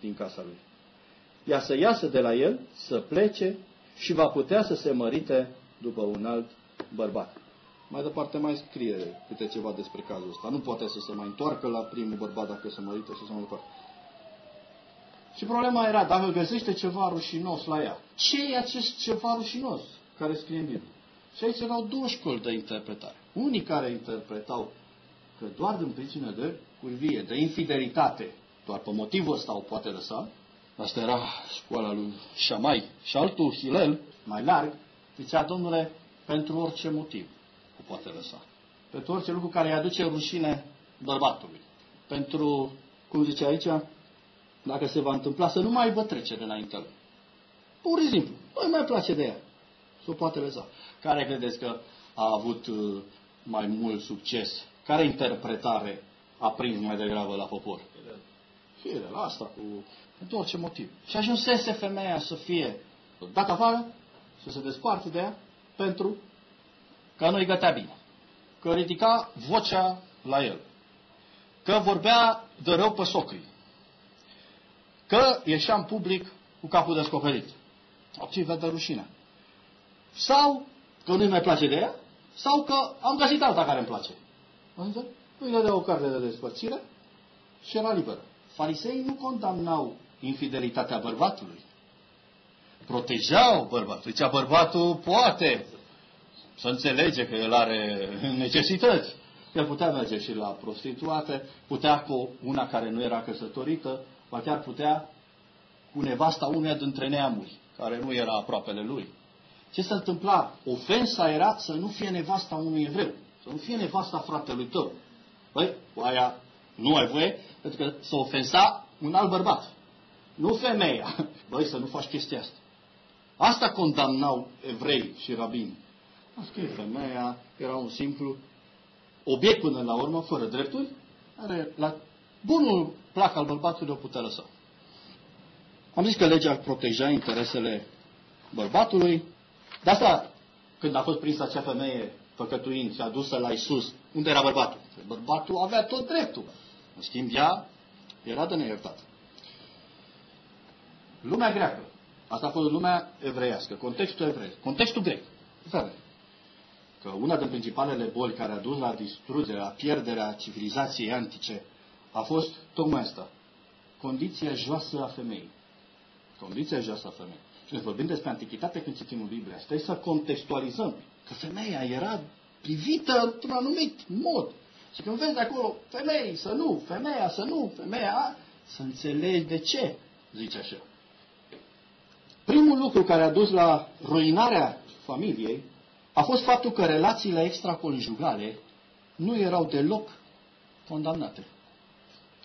din casa lui. Ea să iasă de la el, să plece și va putea să se mărite după un alt bărbat. Mai departe mai scrie câte ceva despre cazul ăsta. Nu poate să se mai întoarcă la primul bărbat dacă se mărită și să mai departe. Și problema era dacă găsește ceva rușinos la ea. Ce e acest ceva rușinos care scrie în Biblie? Și aici erau două școli de interpretare. Unii care interpretau că doar din pricină de curvie, de infidelitate, doar pe motivul ăsta o poate lăsa. Asta era școala lui Șamai. Și altul, Hilel, mai larg, zicea, domnule, pentru orice motiv o poate lăsa. Pentru orice lucru care îi aduce rușine bărbatului. Pentru, cum zice aici, dacă se va întâmpla să nu mai aibă trecere înainte lui. Pur și simplu. Nu mai place de ea. Să o poate lăsa. Care credeți că a avut uh, mai mult succes? Care interpretare a prins mai degrabă la popor? Fidel, asta cu pentru orice motiv. Și ajunsese femeia să fie dată afară, să se desparte de ea, pentru că nu-i gătea bine. Că ridica vocea la el. Că vorbea de rău pe socrii. Că ieșea în public cu capul descoperit. Ce vede rușine. Sau că nu-i mai place de ea, sau că am găsit alta care îmi place. Îi dădea o carte de despărțire și era liberă. Fariseii nu condamnau infidelitatea bărbatului. Protejau bărbatul. Zicea, bărbatul poate să înțelege că el are necesități. El putea merge și la prostituate, putea cu una care nu era căsătorită, ba chiar putea cu nevasta uneia dintre neamuri, care nu era aproapele lui. Ce se întâmpla? Ofensa era să nu fie nevasta unui evreu, să nu fie nevasta fratelui tău. Păi, cu aia nu ai voie, pentru că să ofensa un alt bărbat. Nu femeia. Băi, să nu faci chestia asta. Asta condamnau evrei și rabini. Asta femeia era un simplu obiect până la urmă, fără drepturi, care la bunul plac al bărbatului o putea lăsa. Am zis că legea proteja interesele bărbatului, de asta, când a fost prinsă acea femeie făcătuind și adusă la Isus, unde era bărbatul? Bărbatul avea tot dreptul. În schimb, ea era de neiertat. Lumea greacă. Asta a fost lumea evreiască, contextul evrei, contextul grec. Că una din principalele boli care a dus la distrugerea, la pierderea civilizației antice a fost tocmai asta. Condiția joasă a femeii. Condiția joasă a femeii. Și ne vorbim despre antichitate când citim în Biblie. Asta să contextualizăm. Că femeia era privită într-un anumit mod. Și când vezi de acolo femei, să nu, femeia, să nu, femeia, să înțelegi de ce, zice așa. Primul lucru care a dus la ruinarea familiei a fost faptul că relațiile extraconjugale nu erau deloc condamnate.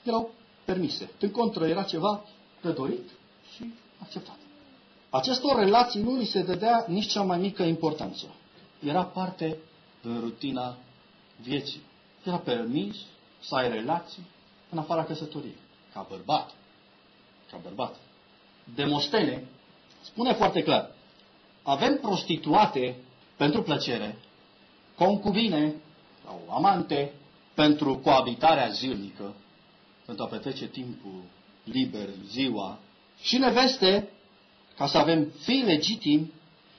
Erau permise. În contră era ceva de dorit și acceptat. Acestor relații nu li se dădea nici cea mai mică importanță. Era parte din rutina vieții. Era permis să ai relații în afara căsătoriei. Ca bărbat. Ca bărbat. Demostene spune foarte clar. Avem prostituate pentru plăcere, concubine sau amante pentru coabitarea zilnică, pentru a petrece timpul liber, ziua, și neveste ca să avem fii legitimi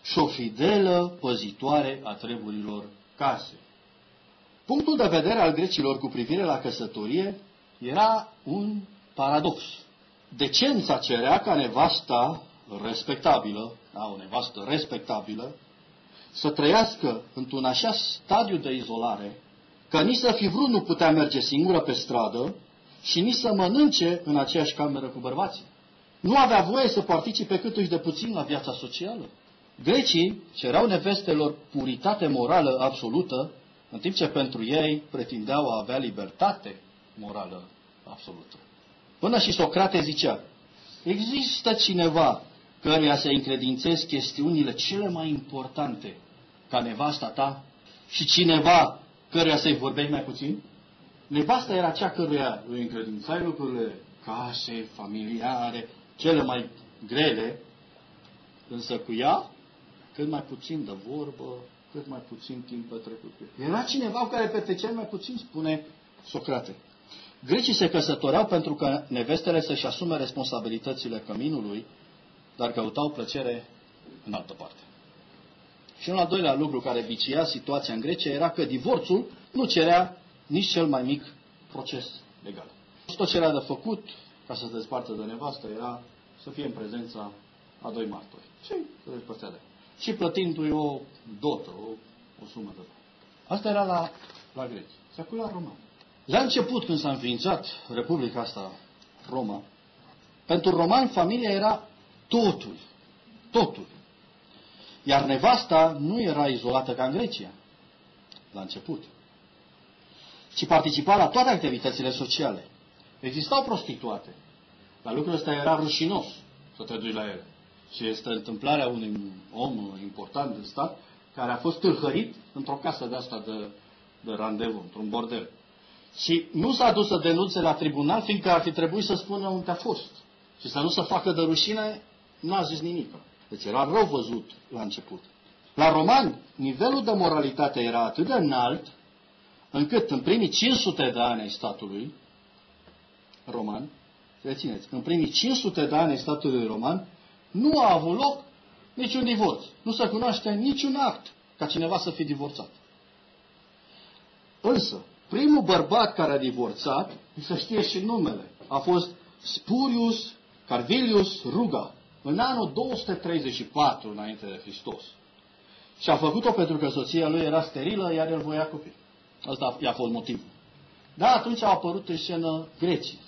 și o fidelă păzitoare a treburilor casei. Punctul de vedere al grecilor cu privire la căsătorie era un paradox. Decența cerea ca nevasta respectabilă, da, o nevastă respectabilă, să trăiască într-un așa stadiu de izolare, că nici să fi vrut nu putea merge singură pe stradă și nici să mănânce în aceeași cameră cu bărbații. Nu avea voie să participe câtuși de puțin la viața socială. Grecii cereau nevestelor puritate morală absolută, în timp ce pentru ei pretindeau a avea libertate morală absolută. Până și Socrate zicea, există cineva căruia să încredințezi chestiunile cele mai importante ca nevasta ta și cineva căruia să-i vorbești mai puțin? nevasta era cea căruia îi încredințai lucrurile case, familiare, cele mai grele, însă cu ea cât mai puțin de vorbă, cât mai puțin timp petrecut cu Era cineva care petrecea mai puțin, spune Socrate. Grecii se căsătoreau pentru că nevestele să-și asume responsabilitățile căminului, dar căutau plăcere în altă parte. Și un al doilea lucru care vicia situația în Grecia era că divorțul nu cerea nici cel mai mic proces legal. Tot ce era de făcut ca să se despartă de nevastă era să fie în prezența a doi martori. Și se despărțea de Și plătindu-i o dotă, o, o sumă de bani. Asta era la, la greci. Și acum la romani. La început, când s-a înființat Republica asta, Roma, pentru romani familia era totul. Totul. Iar nevasta nu era izolată ca în Grecia, la început, ci participa la toate activitățile sociale. Existau prostituate, dar lucrul ăsta era rușinos să te duci la ele. Și este întâmplarea unui om important din stat care a fost tâlhărit într-o casă de asta de, de randevu, într-un bordel. Și nu s-a dus să denunțe la tribunal, fiindcă ar fi trebuit să spună unde a fost. Și să nu se facă de rușine, n-a zis nimic. Deci era rău văzut la început. La romani, nivelul de moralitate era atât de înalt, încât în primii 500 de ani ai statului roman, rețineți, în primii 500 de ani ai statului roman, nu a avut loc niciun divorț. Nu se cunoaște niciun act ca cineva să fie divorțat. Însă, primul bărbat care a divorțat, să știe și numele, a fost Spurius Carvilius Ruga, în anul 234 înainte de Hristos. Și a făcut-o pentru că soția lui era sterilă, iar el voia copii. Asta i-a fost motivul. Dar atunci au apărut în scenă grecii.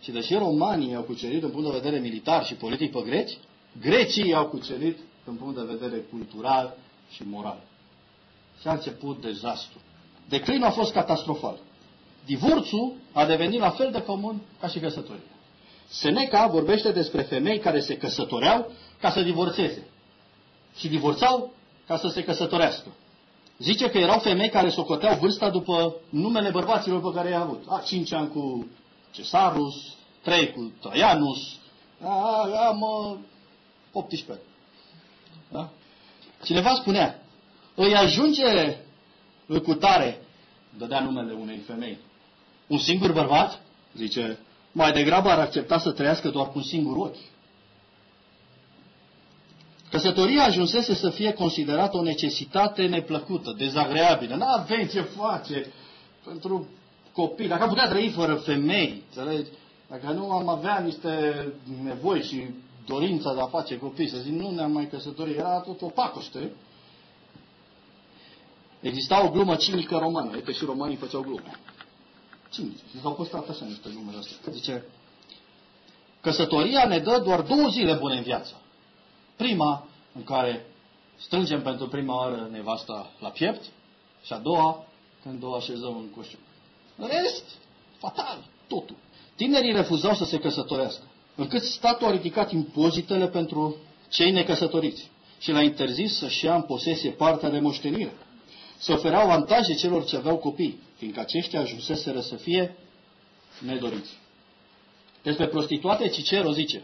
Și deși romanii au cucerit în punct de vedere militar și politic pe greci, grecii au cucerit în punct de vedere cultural și moral. Și a început dezastru. Declinul a fost catastrofal. Divorțul a devenit la fel de comun ca și căsătoria. Seneca vorbește despre femei care se căsătoreau ca să divorțeze. Și divorțau ca să se căsătorească. Zice că erau femei care socoteau vârsta după numele bărbaților pe care i-a avut. A, 5 ani cu Cesarus, 3 cu Traianus, a, am 18 Da? Cineva spunea, îi ajunge cu tare, dădea numele unei femei, un singur bărbat? Zice, mai degrabă ar accepta să trăiască doar cu un singur ochi. Căsătoria ajunsese să fie considerată o necesitate neplăcută, dezagreabilă. Nu avem ce face pentru copii. Dacă am putea trăi fără femei, înțelegi? Dacă nu am avea niște nevoi și dorința de a face copii, să zic, nu ne-am mai căsătorit, era tot o pacoște. Exista o glumă cinică romană, că și romanii făceau glume cinici. Și s-au păstrat așa niște numere astea. Zice, căsătoria ne dă doar două zile bune în viață. Prima, în care strângem pentru prima oară nevasta la piept, și a doua, când o așezăm în coșul. În rest, fatal, totul. Tinerii refuzau să se căsătorească, încât statul a ridicat impozitele pentru cei necăsătoriți și l-a interzis să-și ia în posesie partea de moștenire să oferea avantaje celor ce aveau copii, fiindcă aceștia ajunseseră să fie nedoriți. Despre prostituate, Cicero zice,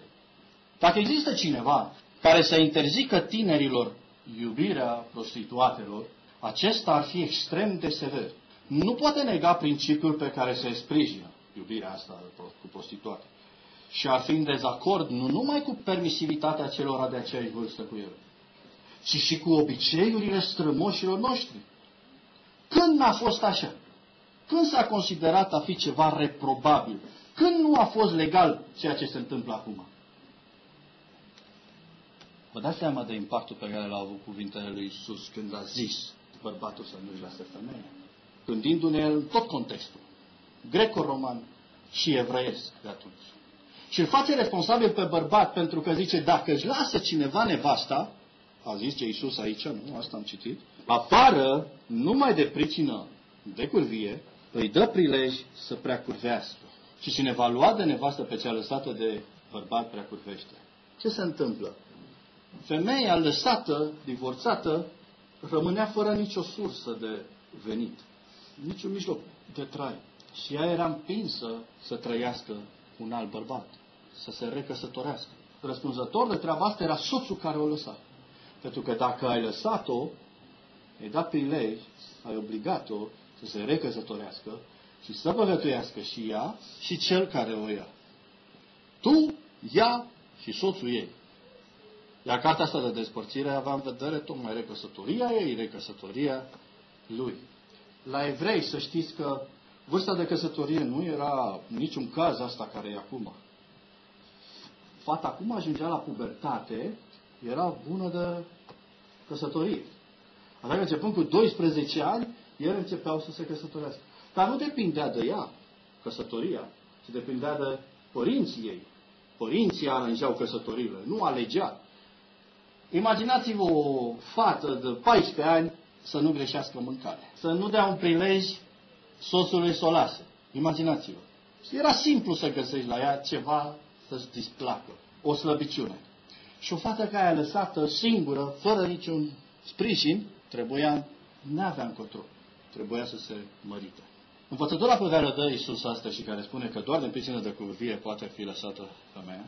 dacă există cineva care să interzică tinerilor iubirea prostituatelor, acesta ar fi extrem de sever. Nu poate nega principiul pe care se sprijină iubirea asta cu prostituate. Și ar fi în dezacord nu numai cu permisivitatea celor de aceeași vârstă cu el, ci și cu obiceiurile strămoșilor noștri. Când n-a fost așa? Când s-a considerat a fi ceva reprobabil? Când nu a fost legal ceea ce se întâmplă acum? Vă dați seama de impactul pe care l-a avut cuvintele lui Isus când a zis bărbatul să nu-și lase femeia? Gândindu-ne în tot contextul, greco-roman și evreiesc de atunci. Și îl face responsabil pe bărbat pentru că zice, dacă își lasă cineva nevasta, a zis ce Iisus aici, nu? Asta am citit. Afară, numai de pricină de curvie, îi dă prilej să prea curvească. Și cine va lua de nevastă pe cea lăsată de bărbat prea curvește. Ce se întâmplă? Femeia lăsată, divorțată, rămânea fără nicio sursă de venit, niciun mijloc de trai. Și ea era împinsă să trăiască un alt bărbat, să se recăsătorească. Răspunzător de treaba asta era soțul care o lăsa. Pentru că dacă ai lăsat-o, ai dat prilej, ai obligat-o să se recăsătorească și să păgătuiască și ea și cel care o ia. Tu, ea și soțul ei. Iar cartea asta de despărțire avea în vedere tocmai recăsătoria ei, recăsătoria lui. La evrei să știți că vârsta de căsătorie nu era niciun caz asta care e acum. Fata acum ajungea la pubertate, era bună de căsătorie. Așa că începând cu 12 ani, el începeau să se căsătorească. Dar nu depindea de ea, căsătoria, ci depindea de părinții ei. Părinții aranjau căsătorile, nu alegea. Imaginați-vă o fată de 14 ani să nu greșească mâncare, să nu dea un prilej soțului să o lase. Imaginați-vă. Și era simplu să găsești la ea ceva să-ți displacă, o slăbiciune. Și o fată care a lăsată singură, fără niciun sprijin, trebuia, n-avea încotro, trebuia să se mărite. Învățătura pe care o dă Iisus astăzi și care spune că doar din pricină de curvie poate fi lăsată femeia,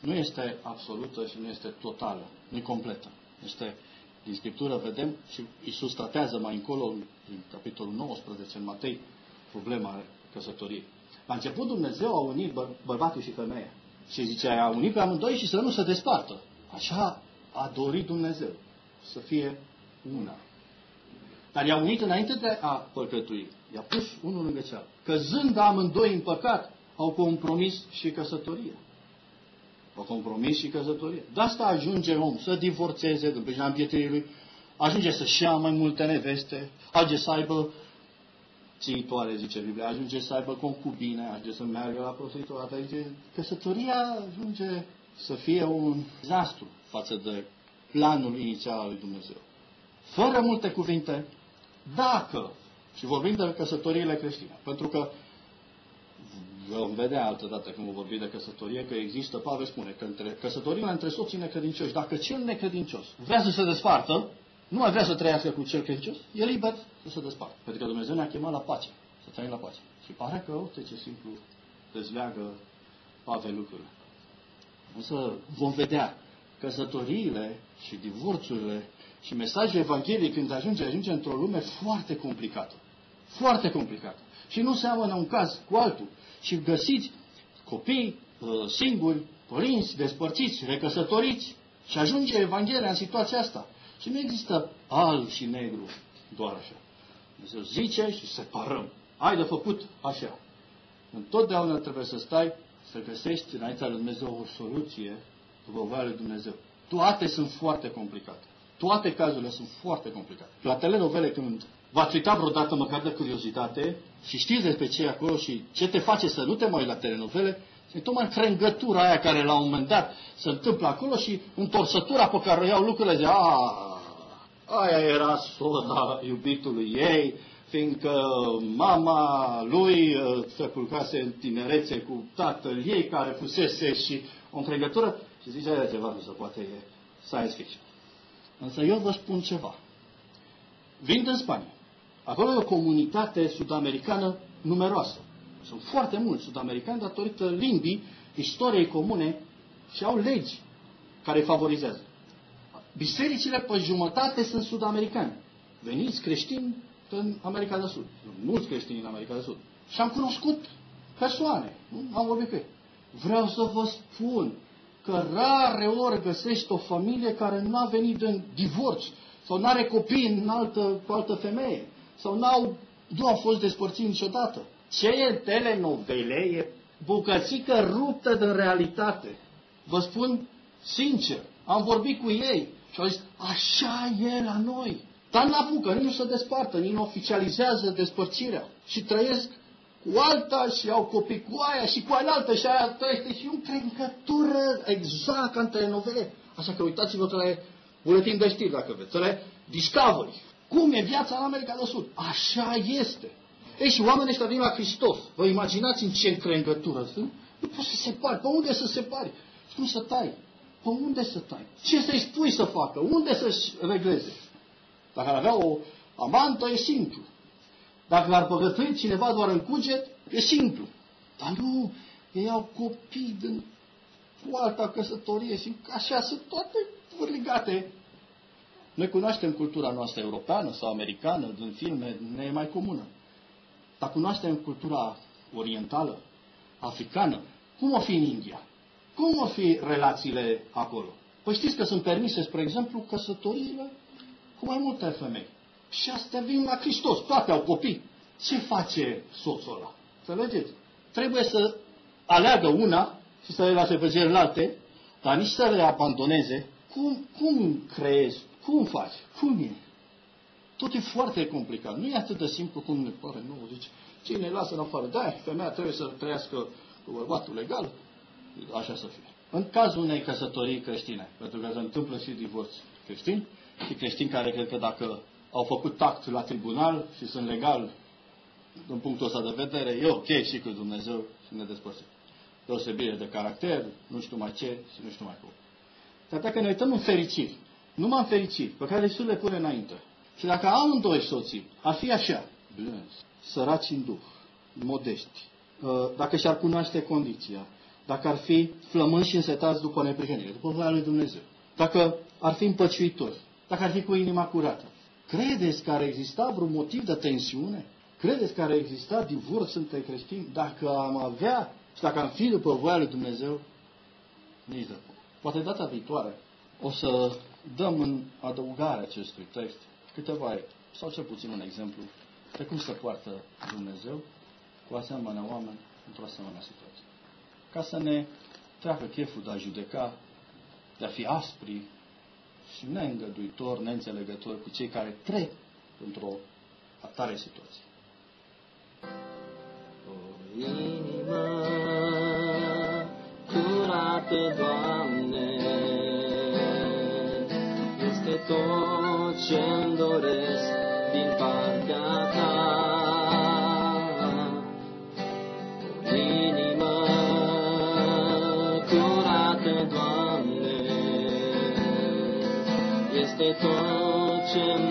nu este absolută și nu este totală, nu e completă. Este, din Scriptură vedem și Iisus tratează mai încolo, în capitolul 19, în Matei, problema căsătoriei. La început Dumnezeu a unit bă, bărbatul și femeia. Și zice, a unit pe amândoi și să nu se despartă. Așa a dorit Dumnezeu, să fie una. Dar i-a unit înainte de a păcătui. I-a pus unul lângă cealaltă. Căzând amândoi în păcat, au compromis și căsătoria. Au compromis și căsătoria. De asta ajunge om să divorțeze din pricina lui, ajunge să-și ia mai multe neveste, ajunge să aibă țiitoare, zice Biblia, ajunge să aibă concubine, ajunge să meargă la prostituată, zice, căsătoria ajunge să fie un dezastru față de planul inițial al lui Dumnezeu. Fără multe cuvinte, dacă, și vorbim de căsătoriile creștine, pentru că vom vedea altă dată când vom vorbi de căsătorie, că există, Pavel spune, că între, căsătoriile între soții necredincioși, dacă cel necredincios vrea să se despartă, nu mai vrea să trăiască cu cel credincios, e liber să se despartă. Pentru că Dumnezeu ne-a chemat la pace, să trăim la pace. Și pare că, uite ce simplu dezleagă Pavel lucrurile. Însă vom vedea căsătoriile și divorțurile și mesajul Evangheliei când ajunge, ajunge într-o lume foarte complicată. Foarte complicată. Și nu seamănă un caz cu altul. Și găsiți copii uh, singuri, părinți, despărțiți, recăsătoriți. Și ajunge Evanghelia în situația asta. Și nu există alb și negru doar așa. Dumnezeu zice și separăm. Ai de făcut așa. Întotdeauna trebuie să stai să găsești înaintea lui Dumnezeu o soluție după voia lui Dumnezeu. Toate sunt foarte complicate. Toate cazurile sunt foarte complicate. La telenovele când v-ați uitat vreodată măcar de curiozitate și știți despre ce e acolo și ce te face să nu te mai la telenovele, e tocmai crengătura aia care la un moment dat se întâmplă acolo și întorsătura pe care o iau lucrurile de a, aia era sora iubitului ei, fiindcă mama lui uh, se culcase în tinerețe cu tatăl ei care fusese și o încregătură și zice ceva nu se poate, e science fiction. Însă eu vă spun ceva. Vin din Spania. Acolo e o comunitate sud-americană numeroasă. Sunt foarte mulți sud-americani datorită limbii, istoriei comune și au legi care îi favorizează. Bisericile pe jumătate sunt sud-americani. Veniți creștini în America de Sud. Sunt mulți creștini în America de Sud. Și am cunoscut persoane. Nu? Am vorbit cu ei. Vreau să vă spun că rare ori găsești o familie care nu a venit în divorț sau nu are copii în altă, cu altă femeie sau n-au, nu au fost despărțiți niciodată. Ce e telenovele e bucățică ruptă din realitate. Vă spun sincer, am vorbit cu ei și au zis, așa e la noi. Dar n-apucă, nici nu se despartă, nici nu oficializează despărțirea. Și trăiesc cu alta și au copii cu aia și cu altă și aia trăiește și o încrencătură exact ca în telenovele. Așa că uitați-vă că la buletin de știri dacă vreți, la Discovery. Cum e viața în America de Sud? Așa este. Ei, și oamenii ăștia vin la Hristos. Vă imaginați în ce încrengătură sunt? Nu poți să separi. Pe unde să separi? Cum să tai? Pe unde să tai? Ce să-i spui să facă? Unde să-și regleze? Dacă ar avea o amantă, e simplu. Dacă l-ar păcătui cineva doar în cuget, e simplu. Dar nu, ei au copii din cu alta căsătorie și așa sunt toate vârligate. Noi cunoaștem cultura noastră europeană sau americană, din filme, ne e mai comună. Dar cunoaștem cultura orientală, africană. Cum o fi în India? Cum o fi relațiile acolo? Păi știți că sunt permise, spre exemplu, căsătoriile cu mai multe femei. Și astea vin la Hristos, toate au copii. Ce face soțul ăla? Înțelegeți? Trebuie să aleagă una și să le lase pe celelalte, dar nici să le abandoneze. Cum, cum creezi? Cum faci? Cum e? Tot e foarte complicat. Nu e atât de simplu cum ne pare nouă. Zice, cine lasă în afară? Da, femeia trebuie să trăiască cu bărbatul legal. Așa să fie. În cazul unei căsătorii creștine, pentru că se întâmplă și divorț creștin, și creștini care cred că dacă au făcut tact la tribunal și sunt legal din punctul ăsta de vedere, e ok și cu Dumnezeu și ne despărțim. Deosebire de caracter, nu știu mai ce și nu știu mai cum. Dar dacă ne uităm în fericiri, numai în fericiri, pe care Iisus le pune înainte, și dacă amândoi soții ar fi așa, săraci în duh, modești, dacă și-ar cunoaște condiția, dacă ar fi flămânzi și însetați după neprihănire, după voia lui Dumnezeu, dacă ar fi împăciuitori, dacă ar fi cu inima curată, credeți că ar exista vreun motiv de tensiune? Credeți că ar exista divorț între creștini dacă am avea și dacă am fi după voia lui Dumnezeu? Nici de Poate data viitoare o să dăm în adăugare acestui text câteva, sau cel puțin un exemplu, de cum se poartă Dumnezeu cu asemenea oameni într-o asemenea situație. Ca să ne treacă cheful de a judeca, de a fi aspri și neîngăduitor, neînțelegător cu cei care trec într-o atare situație. O inimă curată, Doamne, este tot ce-mi doresc este tot ce-mi